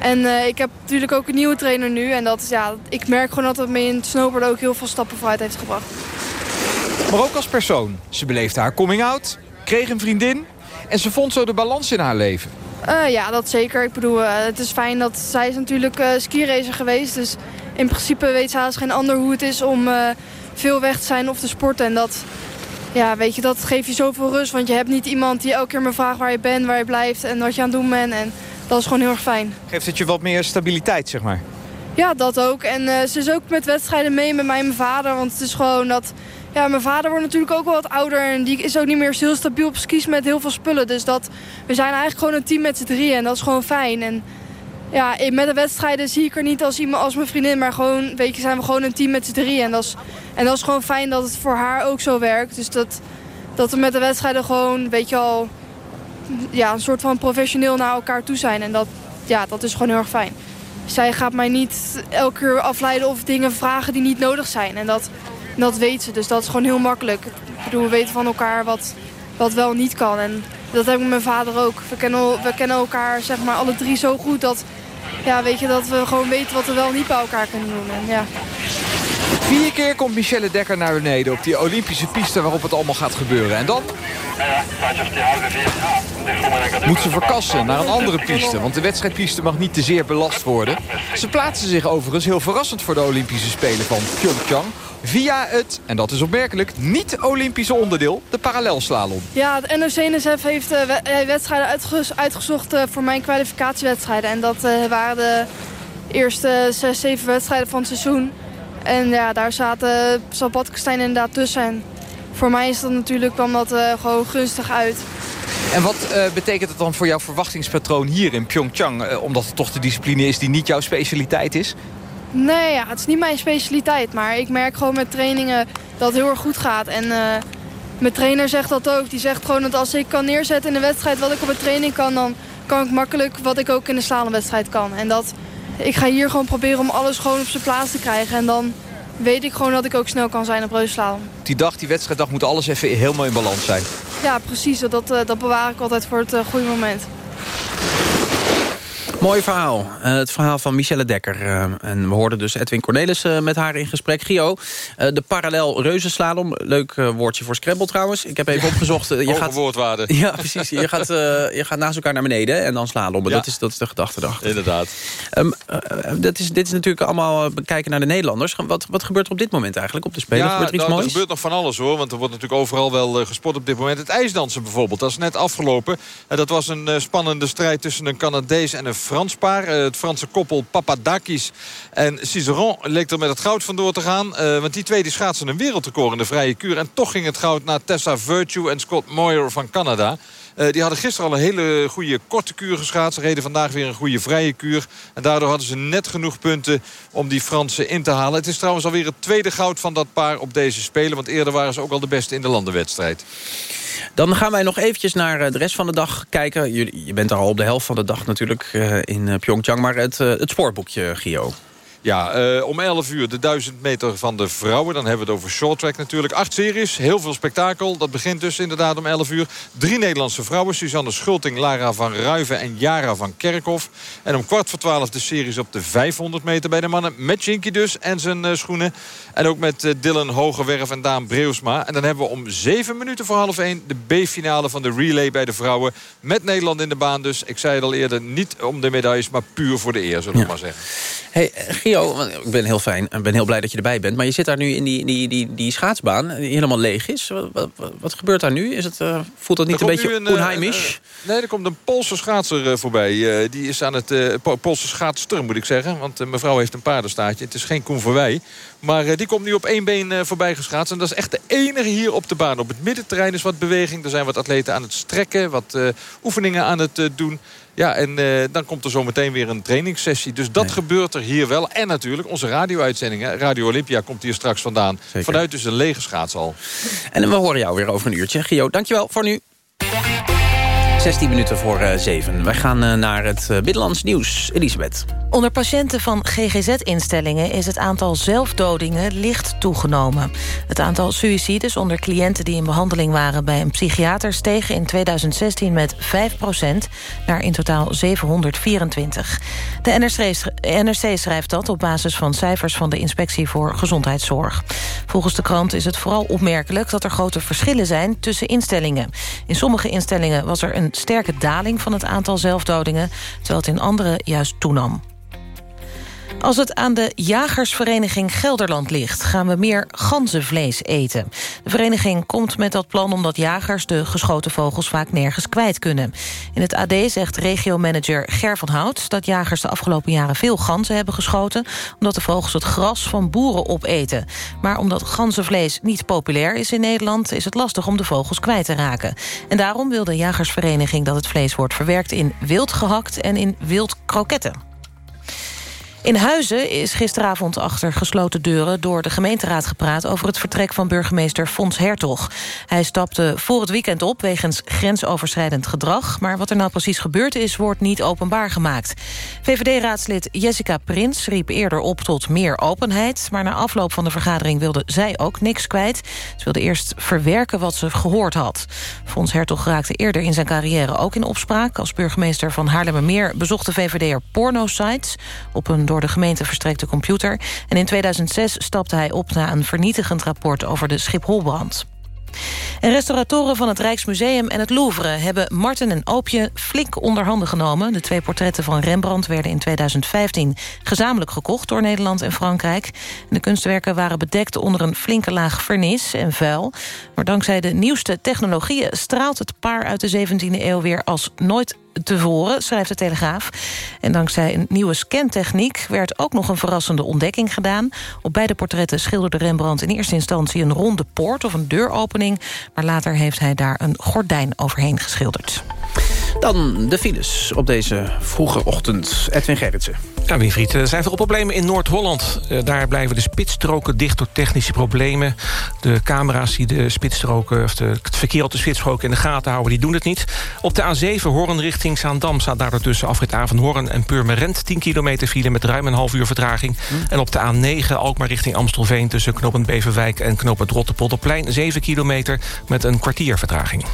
En uh, ik heb natuurlijk ook een nieuwe trainer nu. En dat, ja, ik merk gewoon dat het me in het snowboarden ook heel veel stappen vooruit heeft gebracht. Maar ook als persoon. Ze beleefde haar coming out, kreeg een vriendin... en ze vond zo de balans in haar leven. Uh, ja, dat zeker. Ik bedoel, uh, het is fijn dat zij is natuurlijk uh, skiracer geweest. Dus in principe weet zij als geen ander hoe het is om veel weg te zijn of te sporten. En dat, ja, weet je, dat geeft je zoveel rust. Want je hebt niet iemand die elke keer me vraagt waar je bent, waar je blijft... en wat je aan het doen bent. En, dat is gewoon heel erg fijn. Geeft het je wat meer stabiliteit, zeg maar? Ja, dat ook. En uh, ze is ook met wedstrijden mee met mij en mijn vader. Want het is gewoon dat... Ja, mijn vader wordt natuurlijk ook wel wat ouder. En die is ook niet meer zo heel stabiel op skis met heel veel spullen. Dus dat, we zijn eigenlijk gewoon een team met z'n drieën. En dat is gewoon fijn. En ja, met de wedstrijden zie ik er niet als iemand als mijn vriendin, maar gewoon, weet je, zijn we gewoon een team met z'n drieën. En dat is, en dat is gewoon fijn dat het voor haar ook zo werkt. Dus dat, dat we met de wedstrijden gewoon, weet je al, ja, een soort van professioneel naar elkaar toe zijn. En dat, ja, dat is gewoon heel erg fijn. Zij gaat mij niet elke keer afleiden of dingen vragen die niet nodig zijn. En dat, dat weet ze, dus dat is gewoon heel makkelijk. Ik bedoel, we weten van elkaar wat, wat wel niet kan. En dat heb ik met mijn vader ook. We kennen, we kennen elkaar zeg maar alle drie zo goed dat, ja, weet je, dat we gewoon weten wat we wel niet bij elkaar kunnen doen. En, ja. Vier keer komt Michelle Dekker naar beneden op die Olympische piste waarop het allemaal gaat gebeuren. En dan moet ze verkassen naar een andere piste. Want de wedstrijdpiste mag niet te zeer belast worden. Ze plaatsen zich overigens heel verrassend voor de Olympische Spelen van Pyeongchang. Via het, en dat is opmerkelijk, niet-Olympische onderdeel, de parallelslalom. Ja, de NOC-NSF heeft eh, eh, wedstrijden uitgezocht eh, voor mijn kwalificatiewedstrijden. En dat waren de eerste zes, zeven wedstrijden van het seizoen. En ja, daar zaten, zat Badkestein inderdaad tussen. En voor mij is dat natuurlijk, kwam dat eh, gewoon gunstig uit. En wat eh, betekent het dan voor jouw verwachtingspatroon hier in Pyeongchang? eh, omdat het toch de discipline is die niet jouw specialiteit is? Nee, ja, het is niet mijn specialiteit. Maar ik merk gewoon met trainingen dat het heel erg goed gaat. En mijn trainer zegt dat ook. Die zegt gewoon dat als ik kan neerzetten in de wedstrijd wat ik op een training kan... dan kan ik makkelijk wat ik ook in de slalomwedstrijd kan. En dat, ik ga hier gewoon proberen om alles gewoon op zijn plaats te krijgen. En dan weet ik gewoon dat ik ook snel kan zijn op reuzenslalom. Die dag, die wedstrijddag, moet alles even helemaal in balans zijn. Ja, precies. Dat, eh, dat bewaar ik altijd voor het eh, goede moment. Mooi verhaal. Eh, het verhaal van Michelle Dekker. Eh, en we hoorden dus Edwin Cornelis eh, met haar in gesprek. Gio, de parallel reuzenslalom. Leuk woordje voor Scrabble trouwens. Ik heb even opgezocht. je gaat, woordwaarde. <laughs> Ja, precies. Je gaat, je gaat naast elkaar naar beneden en dan slalommen. Ja. Dat, is, dat is de gedachte erachter. Inderdaad. Ehm, eh, dat is, dit is natuurlijk allemaal bekijken naar de Nederlanders. Wat, wat gebeurt er op dit moment eigenlijk op de Spelen? gebeurt er iets nou, moois? er gebeurt nog van alles hoor. Want er wordt natuurlijk overal wel gespot op dit moment. Het ijsdansen bijvoorbeeld, dat is net afgelopen. En dat was een spannende strijd tussen een Canadees en een Frans paar. Eh, het Franse koppel Papadakis en Cizeron leek er met het goud vandoor te gaan. Eh, want die twee die schaatsen een wereldrecord in de vrije kuur. En toch ging het goud naar Tessa Virtue en Scott Moyer van Canada. Eh, die hadden gisteren al een hele goede korte kuur geschaatst. Ze reden vandaag weer een goede vrije kuur. En daardoor hadden ze net genoeg punten om die Fransen in te halen. Het is trouwens alweer het tweede goud van dat paar op deze Spelen. Want eerder waren ze ook al de beste in de landenwedstrijd. Dan gaan wij nog eventjes naar eh, de rest van de dag kijken. Je, je bent al op de helft van de dag natuurlijk eh, in Pyeongchang. Maar het, het spoorboekje, Gio. Ja, eh, om 11 uur de 1000 meter van de vrouwen. Dan hebben we het over short track natuurlijk. Acht series, heel veel spektakel. Dat begint dus inderdaad om 11 uur. Drie Nederlandse vrouwen. Suzanne Schulting, Lara van Ruiven en Jara van Kerkhoff. En om kwart voor 12 de series op de 500 meter bij de mannen. Met Jinky dus en zijn eh, schoenen. En ook met eh, Dylan Hogewerf en Daan Breusma. En dan hebben we om 7 minuten voor half 1 de B-finale van de relay bij de vrouwen. Met Nederland in de baan dus. Ik zei het al eerder, niet om de medailles, maar puur voor de eer, zullen we maar zeggen. Hey, Gio, ik ben heel fijn en ben heel blij dat je erbij bent. Maar je zit daar nu in die, die, die, die schaatsbaan die helemaal leeg is. Wat, wat, wat gebeurt daar nu? Is het, eh, voelt dat niet Er een beetje een, eh, onheimisch? eh, nee, er komt een Poolse schaatser eh, voorbij. Eh, die is aan het eh, Po- Poolse schaatster, moet ik zeggen. Want eh, mevrouw heeft een paardenstaartje. Het is geen Koen Verwij. Maar eh, die komt nu op één been eh, voorbij geschaatst. En dat is echt de enige hier op de baan. Op het middenterrein is wat beweging. Er zijn wat atleten aan het strekken. Wat eh, oefeningen aan het eh, doen. Ja, en eh, dan komt er zo meteen weer een trainingssessie. Dus dat gebeurt er hier wel. En natuurlijk onze radio-uitzendingen. Radio Olympia komt hier straks vandaan. Vanuit dus een lege schaatshal. En we horen jou weer over een uurtje. Gio, dankjewel voor nu. 16 minuten voor eh 7. Wij gaan eh, naar het eh, Binnenlands nieuws. Elisabeth. Onder patiënten van GGZ-instellingen is het aantal zelfdodingen licht toegenomen. Het aantal suïcides onder cliënten die in behandeling waren bij een psychiater steeg in 2016 met 5% naar in totaal 724. De NRC schrijft dat op basis van cijfers van de Inspectie voor Gezondheidszorg. Volgens de krant is het vooral opmerkelijk dat er grote verschillen zijn tussen instellingen. In sommige instellingen was er een sterke daling van het aantal zelfdodingen... terwijl het in andere juist toenam. Als het aan de Jagersvereniging Gelderland ligt... gaan we meer ganzenvlees eten. De vereniging komt met dat plan omdat jagers... de geschoten vogels vaak nergens kwijt kunnen. In het AD zegt regiomanager Ger van Hout... dat jagers de afgelopen jaren veel ganzen hebben geschoten... omdat de vogels het gras van boeren opeten. Maar omdat ganzenvlees niet populair is in Nederland... is het lastig om de vogels kwijt te raken. En daarom wil de Jagersvereniging dat het vlees wordt verwerkt... in wild gehakt en in wild kroketten. In Huizen is gisteravond achter gesloten deuren... door de gemeenteraad gepraat over het vertrek van burgemeester Fons Hertog. Hij stapte voor het weekend op wegens grensoverschrijdend gedrag... maar wat er nou precies gebeurd is, wordt niet openbaar gemaakt. VVD-raadslid Jessica Prins riep eerder op tot meer openheid... maar na afloop van de vergadering wilde zij ook niks kwijt. Ze wilde eerst verwerken wat ze gehoord had. Fons Hertog raakte eerder in zijn carrière ook in opspraak. Als burgemeester van Haarlemmermeer bezocht de VVD'er porno-sites... op een door de gemeente verstrekte computer. En in 2006 stapte hij op na een vernietigend rapport over de Schipholbrand. En restauratoren van het Rijksmuseum en het Louvre... hebben Marten en Oopje flink onder handen genomen. De twee portretten van Rembrandt werden in 2015 gezamenlijk gekocht... door Nederland en Frankrijk. De kunstwerken waren bedekt onder een flinke laag vernis en vuil. Maar dankzij de nieuwste technologieën straalt het paar uit de 17e eeuw... weer als nooit tevoren, schrijft de Telegraaf. En dankzij een nieuwe scantechniek werd ook nog een verrassende ontdekking gedaan. Op beide portretten schilderde Rembrandt in eerste instantie een ronde poort of een deuropening. Maar later heeft hij daar een gordijn overheen geschilderd. Dan de files op deze vroege ochtend. Edwin Gerritsen. Ja, Winfried, er zijn veel problemen in Noord-Holland. Eh, daar blijven de spitsstroken dicht door technische problemen. De camera's die de spitsstroken, of de, het verkeer op de spitsstroken in de gaten houden... die doen het niet. Op de A7 Hoorn richting Zaandam staat daardoor tussen afrit A van Hoorn en Purmerend... 10 kilometer file met ruim een half uur vertraging. En op de A9 Alkmaar richting Amstelveen... tussen knooppunt Beverwijk en knooppunt Rotterpolderplein... 7 kilometer met een kwartier vertraging.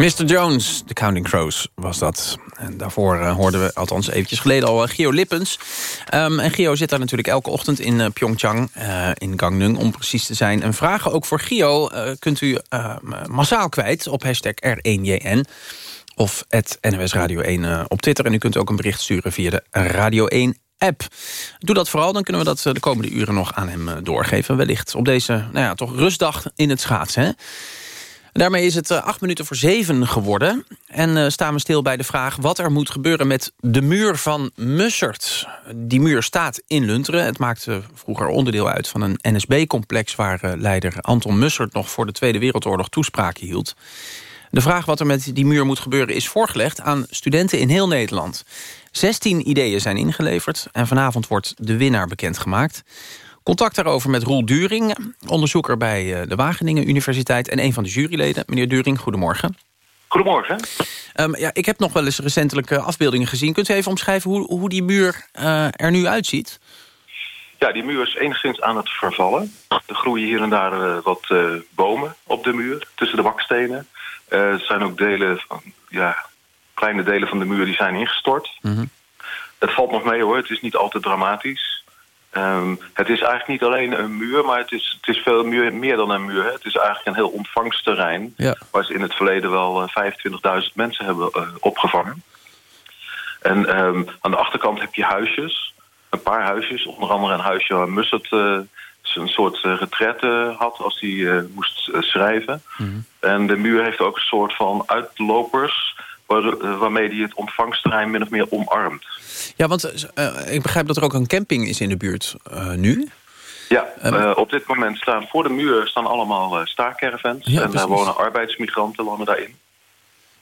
Mr. Jones, de Counting Crows was dat. En daarvoor eh, hoorden we, althans eventjes geleden al, uh, Gio Lippens. Um, en Gio zit daar natuurlijk elke ochtend in uh, Pyeongchang, in Gangneung om precies te zijn. En vragen ook voor Gio kunt u massaal kwijt op hashtag R1JN of het NOS Radio 1 op Twitter. En u kunt ook een bericht sturen via de Radio 1 app. Doe dat vooral, dan kunnen we dat de komende uren nog aan hem doorgeven. Wellicht op deze nou ja, toch rustdag in het schaatsen. Hè? Daarmee is het acht minuten voor zeven geworden. En uh, staan we stil bij de vraag wat er moet gebeuren met de muur van Mussert. Die muur staat in Lunteren. Het maakte vroeger onderdeel uit van een NSB-complex... waar leider Anton Mussert nog voor de Tweede Wereldoorlog toespraken hield. De vraag wat er met die muur moet gebeuren is voorgelegd aan studenten in heel Nederland. 16 ideeën zijn ingeleverd en vanavond wordt de winnaar bekendgemaakt. Contact daarover met Roel During, onderzoeker bij de Wageningen Universiteit... en een van de juryleden. Meneer During, goedemorgen. Goedemorgen. Um, ja, ik heb nog wel eens recentelijke afbeeldingen gezien. Kunt u even omschrijven hoe, hoe die muur uh, er nu uitziet? Ja, die muur is enigszins aan het vervallen. Er groeien hier en daar uh, wat uh, bomen op de muur, tussen de bakstenen. er zijn ook delen van, ja, kleine delen van de muur die zijn ingestort. Mm -hmm. Het valt nog mee hoor, het is niet altijd dramatisch. Um, het is eigenlijk niet alleen een muur, maar het is, het is veel meer, meer dan een muur. Hè. Het is eigenlijk een heel ontvangsterrein... Ja. waar ze in het verleden wel uh, 25.000 mensen hebben uh, opgevangen. En um, aan de achterkant heb je huisjes, een paar huisjes. Onder andere een huisje waar Mussert uh, een soort retraite had als hij moest schrijven. Mm -hmm. En de muur heeft ook een soort van uitlopers... Waar, waarmee hij het ontvangsterrein min of meer omarmt. Ja, want uh, ik begrijp dat er ook een camping is in de buurt uh, nu. Ja, uh, op dit moment staan voor de muur staan allemaal staakcaravans. Ja, en daar wonen arbeidsmigranten wonen daarin.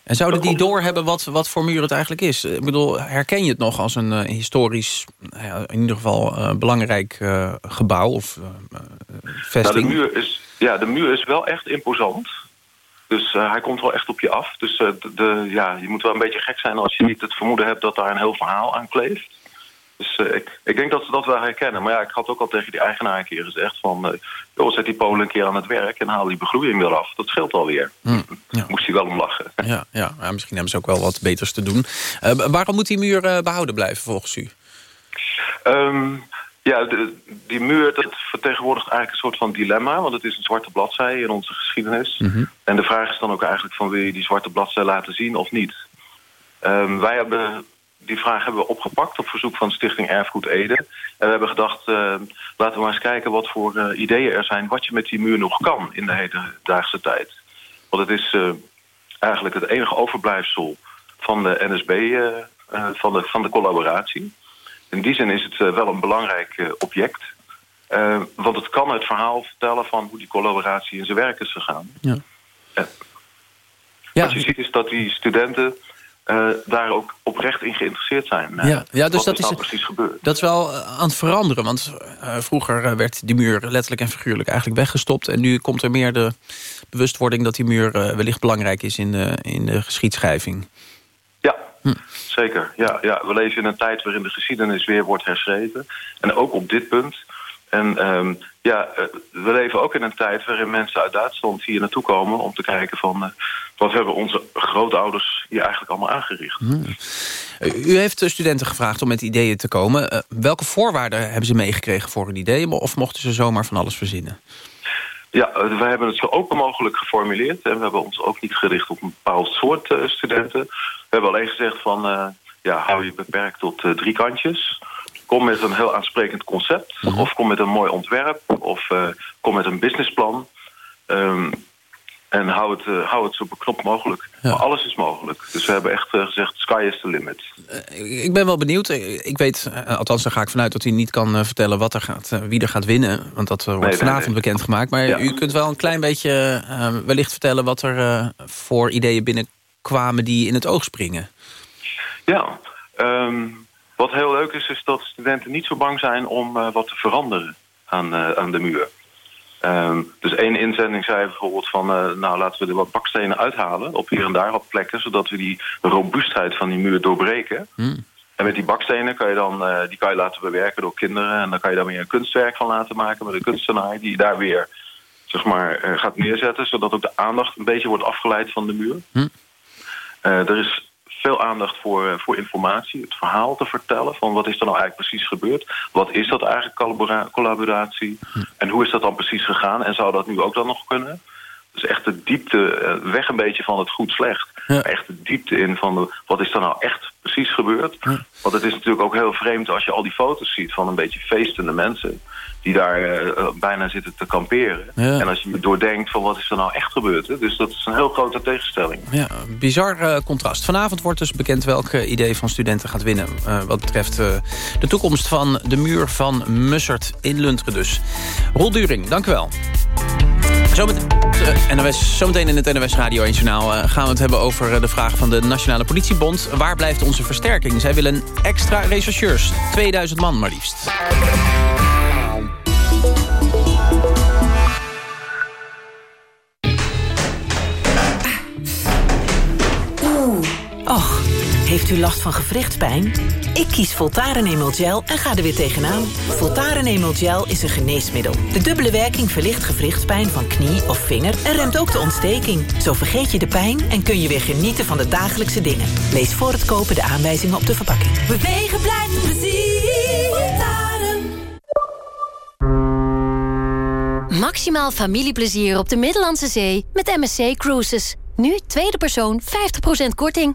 En zouden die doorhebben wat, wat voor muur het eigenlijk is? Ik bedoel, herken je het nog als een historisch, ja, in ieder geval belangrijk gebouw of vesting? Nou, de, muur is, ja, de muur is wel echt imposant. Dus uh, hij komt wel echt op je af. Dus uh, de, de, ja, je moet wel een beetje gek zijn als je niet het vermoeden hebt dat daar een heel verhaal aan kleeft. Dus uh, ik, ik denk dat ze dat wel herkennen. Maar ja, ik had ook al tegen die eigenaar een keer gezegd van... joh, zet die Polen een keer aan het werk en haal die begroeiing weer af. Dat scheelt alweer. Mm, ja. Moest hij wel om lachen. Ja, ja, ja, misschien hebben ze ook wel wat beters te doen. waarom moet die muur behouden blijven volgens u? Um, ja, de, die muur dat vertegenwoordigt eigenlijk een soort van dilemma. Want het is een zwarte bladzij in onze geschiedenis. Mm -hmm. En de vraag is dan ook eigenlijk van wil je die zwarte bladzij laten zien of niet? Um, wij hebben die vraag hebben we opgepakt op verzoek van Stichting Erfgoed Ede. En we hebben gedacht, uh, laten we maar eens kijken wat voor uh, ideeën er zijn... wat je met die muur nog kan in de hedendaagse tijd. Want het is uh, eigenlijk het enige overblijfsel van de NSB, van, de, van de collaboratie in die zin is het uh, wel een belangrijk uh, object. Uh, want het kan het verhaal vertellen van hoe die collaboratie in zijn werk is gegaan. Ja. ja. Wat je ziet is dat die studenten daar ook oprecht in geïnteresseerd zijn. Ja, ja dus dat is, nou is precies gebeurd. Dat is wel aan het veranderen. Want vroeger werd die muur letterlijk en figuurlijk eigenlijk weggestopt. En nu komt er meer de bewustwording dat die muur wellicht belangrijk is in de, in de geschiedschrijving. Hm. zeker. Ja, ja, we leven in een tijd waarin de geschiedenis weer wordt herschreven. En ook op dit punt. En um, ja, we leven ook in een tijd waarin mensen uit Duitsland hier naartoe komen... om te kijken van uh, wat hebben onze grootouders hier eigenlijk allemaal aangericht. Hm. U heeft de studenten gevraagd om met ideeën te komen. Welke voorwaarden hebben ze meegekregen voor hun ideeën? Of mochten ze zomaar van alles verzinnen? Ja, we hebben het zo open mogelijk geformuleerd. En we hebben ons ook niet gericht op een bepaald soort uh, studenten. We hebben alleen gezegd van, uh, ja, hou je beperkt tot uh, drie kantjes. Kom met een heel aansprekend concept. -hmm. Of kom met een mooi ontwerp. Of kom met een businessplan. Um, en hou het, uh, hou het zo beknopt mogelijk. Ja. Maar alles is mogelijk. Dus we hebben echt uh, gezegd, sky is the limit. Uh, ik ben wel benieuwd. Ik weet, althans daar ga ik vanuit dat u niet kan vertellen wat er gaat, wie er gaat winnen. Want dat wordt nee, vanavond nee, nee. bekendgemaakt. Maar ja. u kunt wel een klein beetje wellicht vertellen... wat er voor ideeën binnenkwamen die in het oog springen. Ja, um, wat heel leuk is, is dat studenten niet zo bang zijn om wat te veranderen aan, aan de muur. Um, dus één inzending zei bijvoorbeeld van... Uh, nou, laten we er wat bakstenen uithalen op hier en daar op plekken... zodat we die robuustheid van die muur doorbreken. Hmm. En met die bakstenen kan je dan, uh, die kan je laten bewerken door kinderen... en dan kan je daar weer een kunstwerk van laten maken met een kunstenaar... die daar weer zeg maar, uh, gaat neerzetten... zodat ook de aandacht een beetje wordt afgeleid van de muur. Hmm. Eh, er is veel aandacht voor, eh, voor informatie, het verhaal te vertellen... van wat is er nou eigenlijk precies gebeurd? Wat is dat eigenlijk collabora- collaboratie? En hoe is dat dan precies gegaan? En zou dat nu ook dan nog kunnen? Dus echt de diepte, eh, weg een beetje van het goed-slecht. Echt de diepte in van de, wat is er nou echt precies gebeurd? Want het is natuurlijk ook heel vreemd als je al die foto's ziet... van een beetje feestende mensen die daar eh, eh, bijna zitten te kamperen. Ja. En als je doordenkt van wat is er nou echt gebeurd? Hè? Dus dat is een heel grote tegenstelling. Ja, bizar contrast. Vanavond wordt dus bekend welk idee van studenten gaat winnen... wat betreft de toekomst van de muur van Mussert in Lunteren dus. Roel During, dank u wel. Zometeen, eh, NOS, zometeen in het NOS Radio 1 Journaal eh, gaan we het hebben over eh, de vraag van de Nationale Politiebond. Waar blijft onze versterking? Zij willen extra rechercheurs. 2000 man maar liefst. Heeft u last van gewrichtspijn? Ik kies Voltaren Emel Gel en ga er weer tegenaan. Voltaren Emel Gel is een geneesmiddel. De dubbele werking verlicht gewrichtspijn van knie of vinger... en remt ook de ontsteking. Zo vergeet je de pijn en kun je weer genieten van de dagelijkse dingen. Lees voor het kopen de aanwijzingen op de verpakking. Bewegen blijft plezier. Voltaren. Maximaal familieplezier op de Middellandse Zee met MSC Cruises. Nu tweede persoon 50% korting.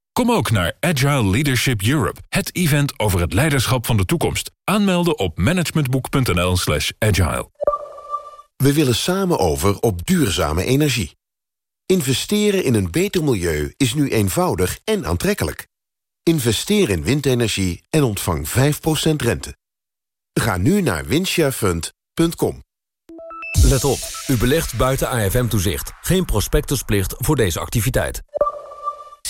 Kom ook naar Agile Leadership Europe, het event over het leiderschap van de toekomst. Aanmelden op managementboek.nl slash agile. We willen samen over op duurzame energie. Investeren in een beter milieu is nu eenvoudig en aantrekkelijk. Investeer in windenergie en ontvang 5% rente. Ga nu naar windsharefund.com. Let op, u belegt buiten AFM-toezicht. Geen prospectusplicht voor deze activiteit.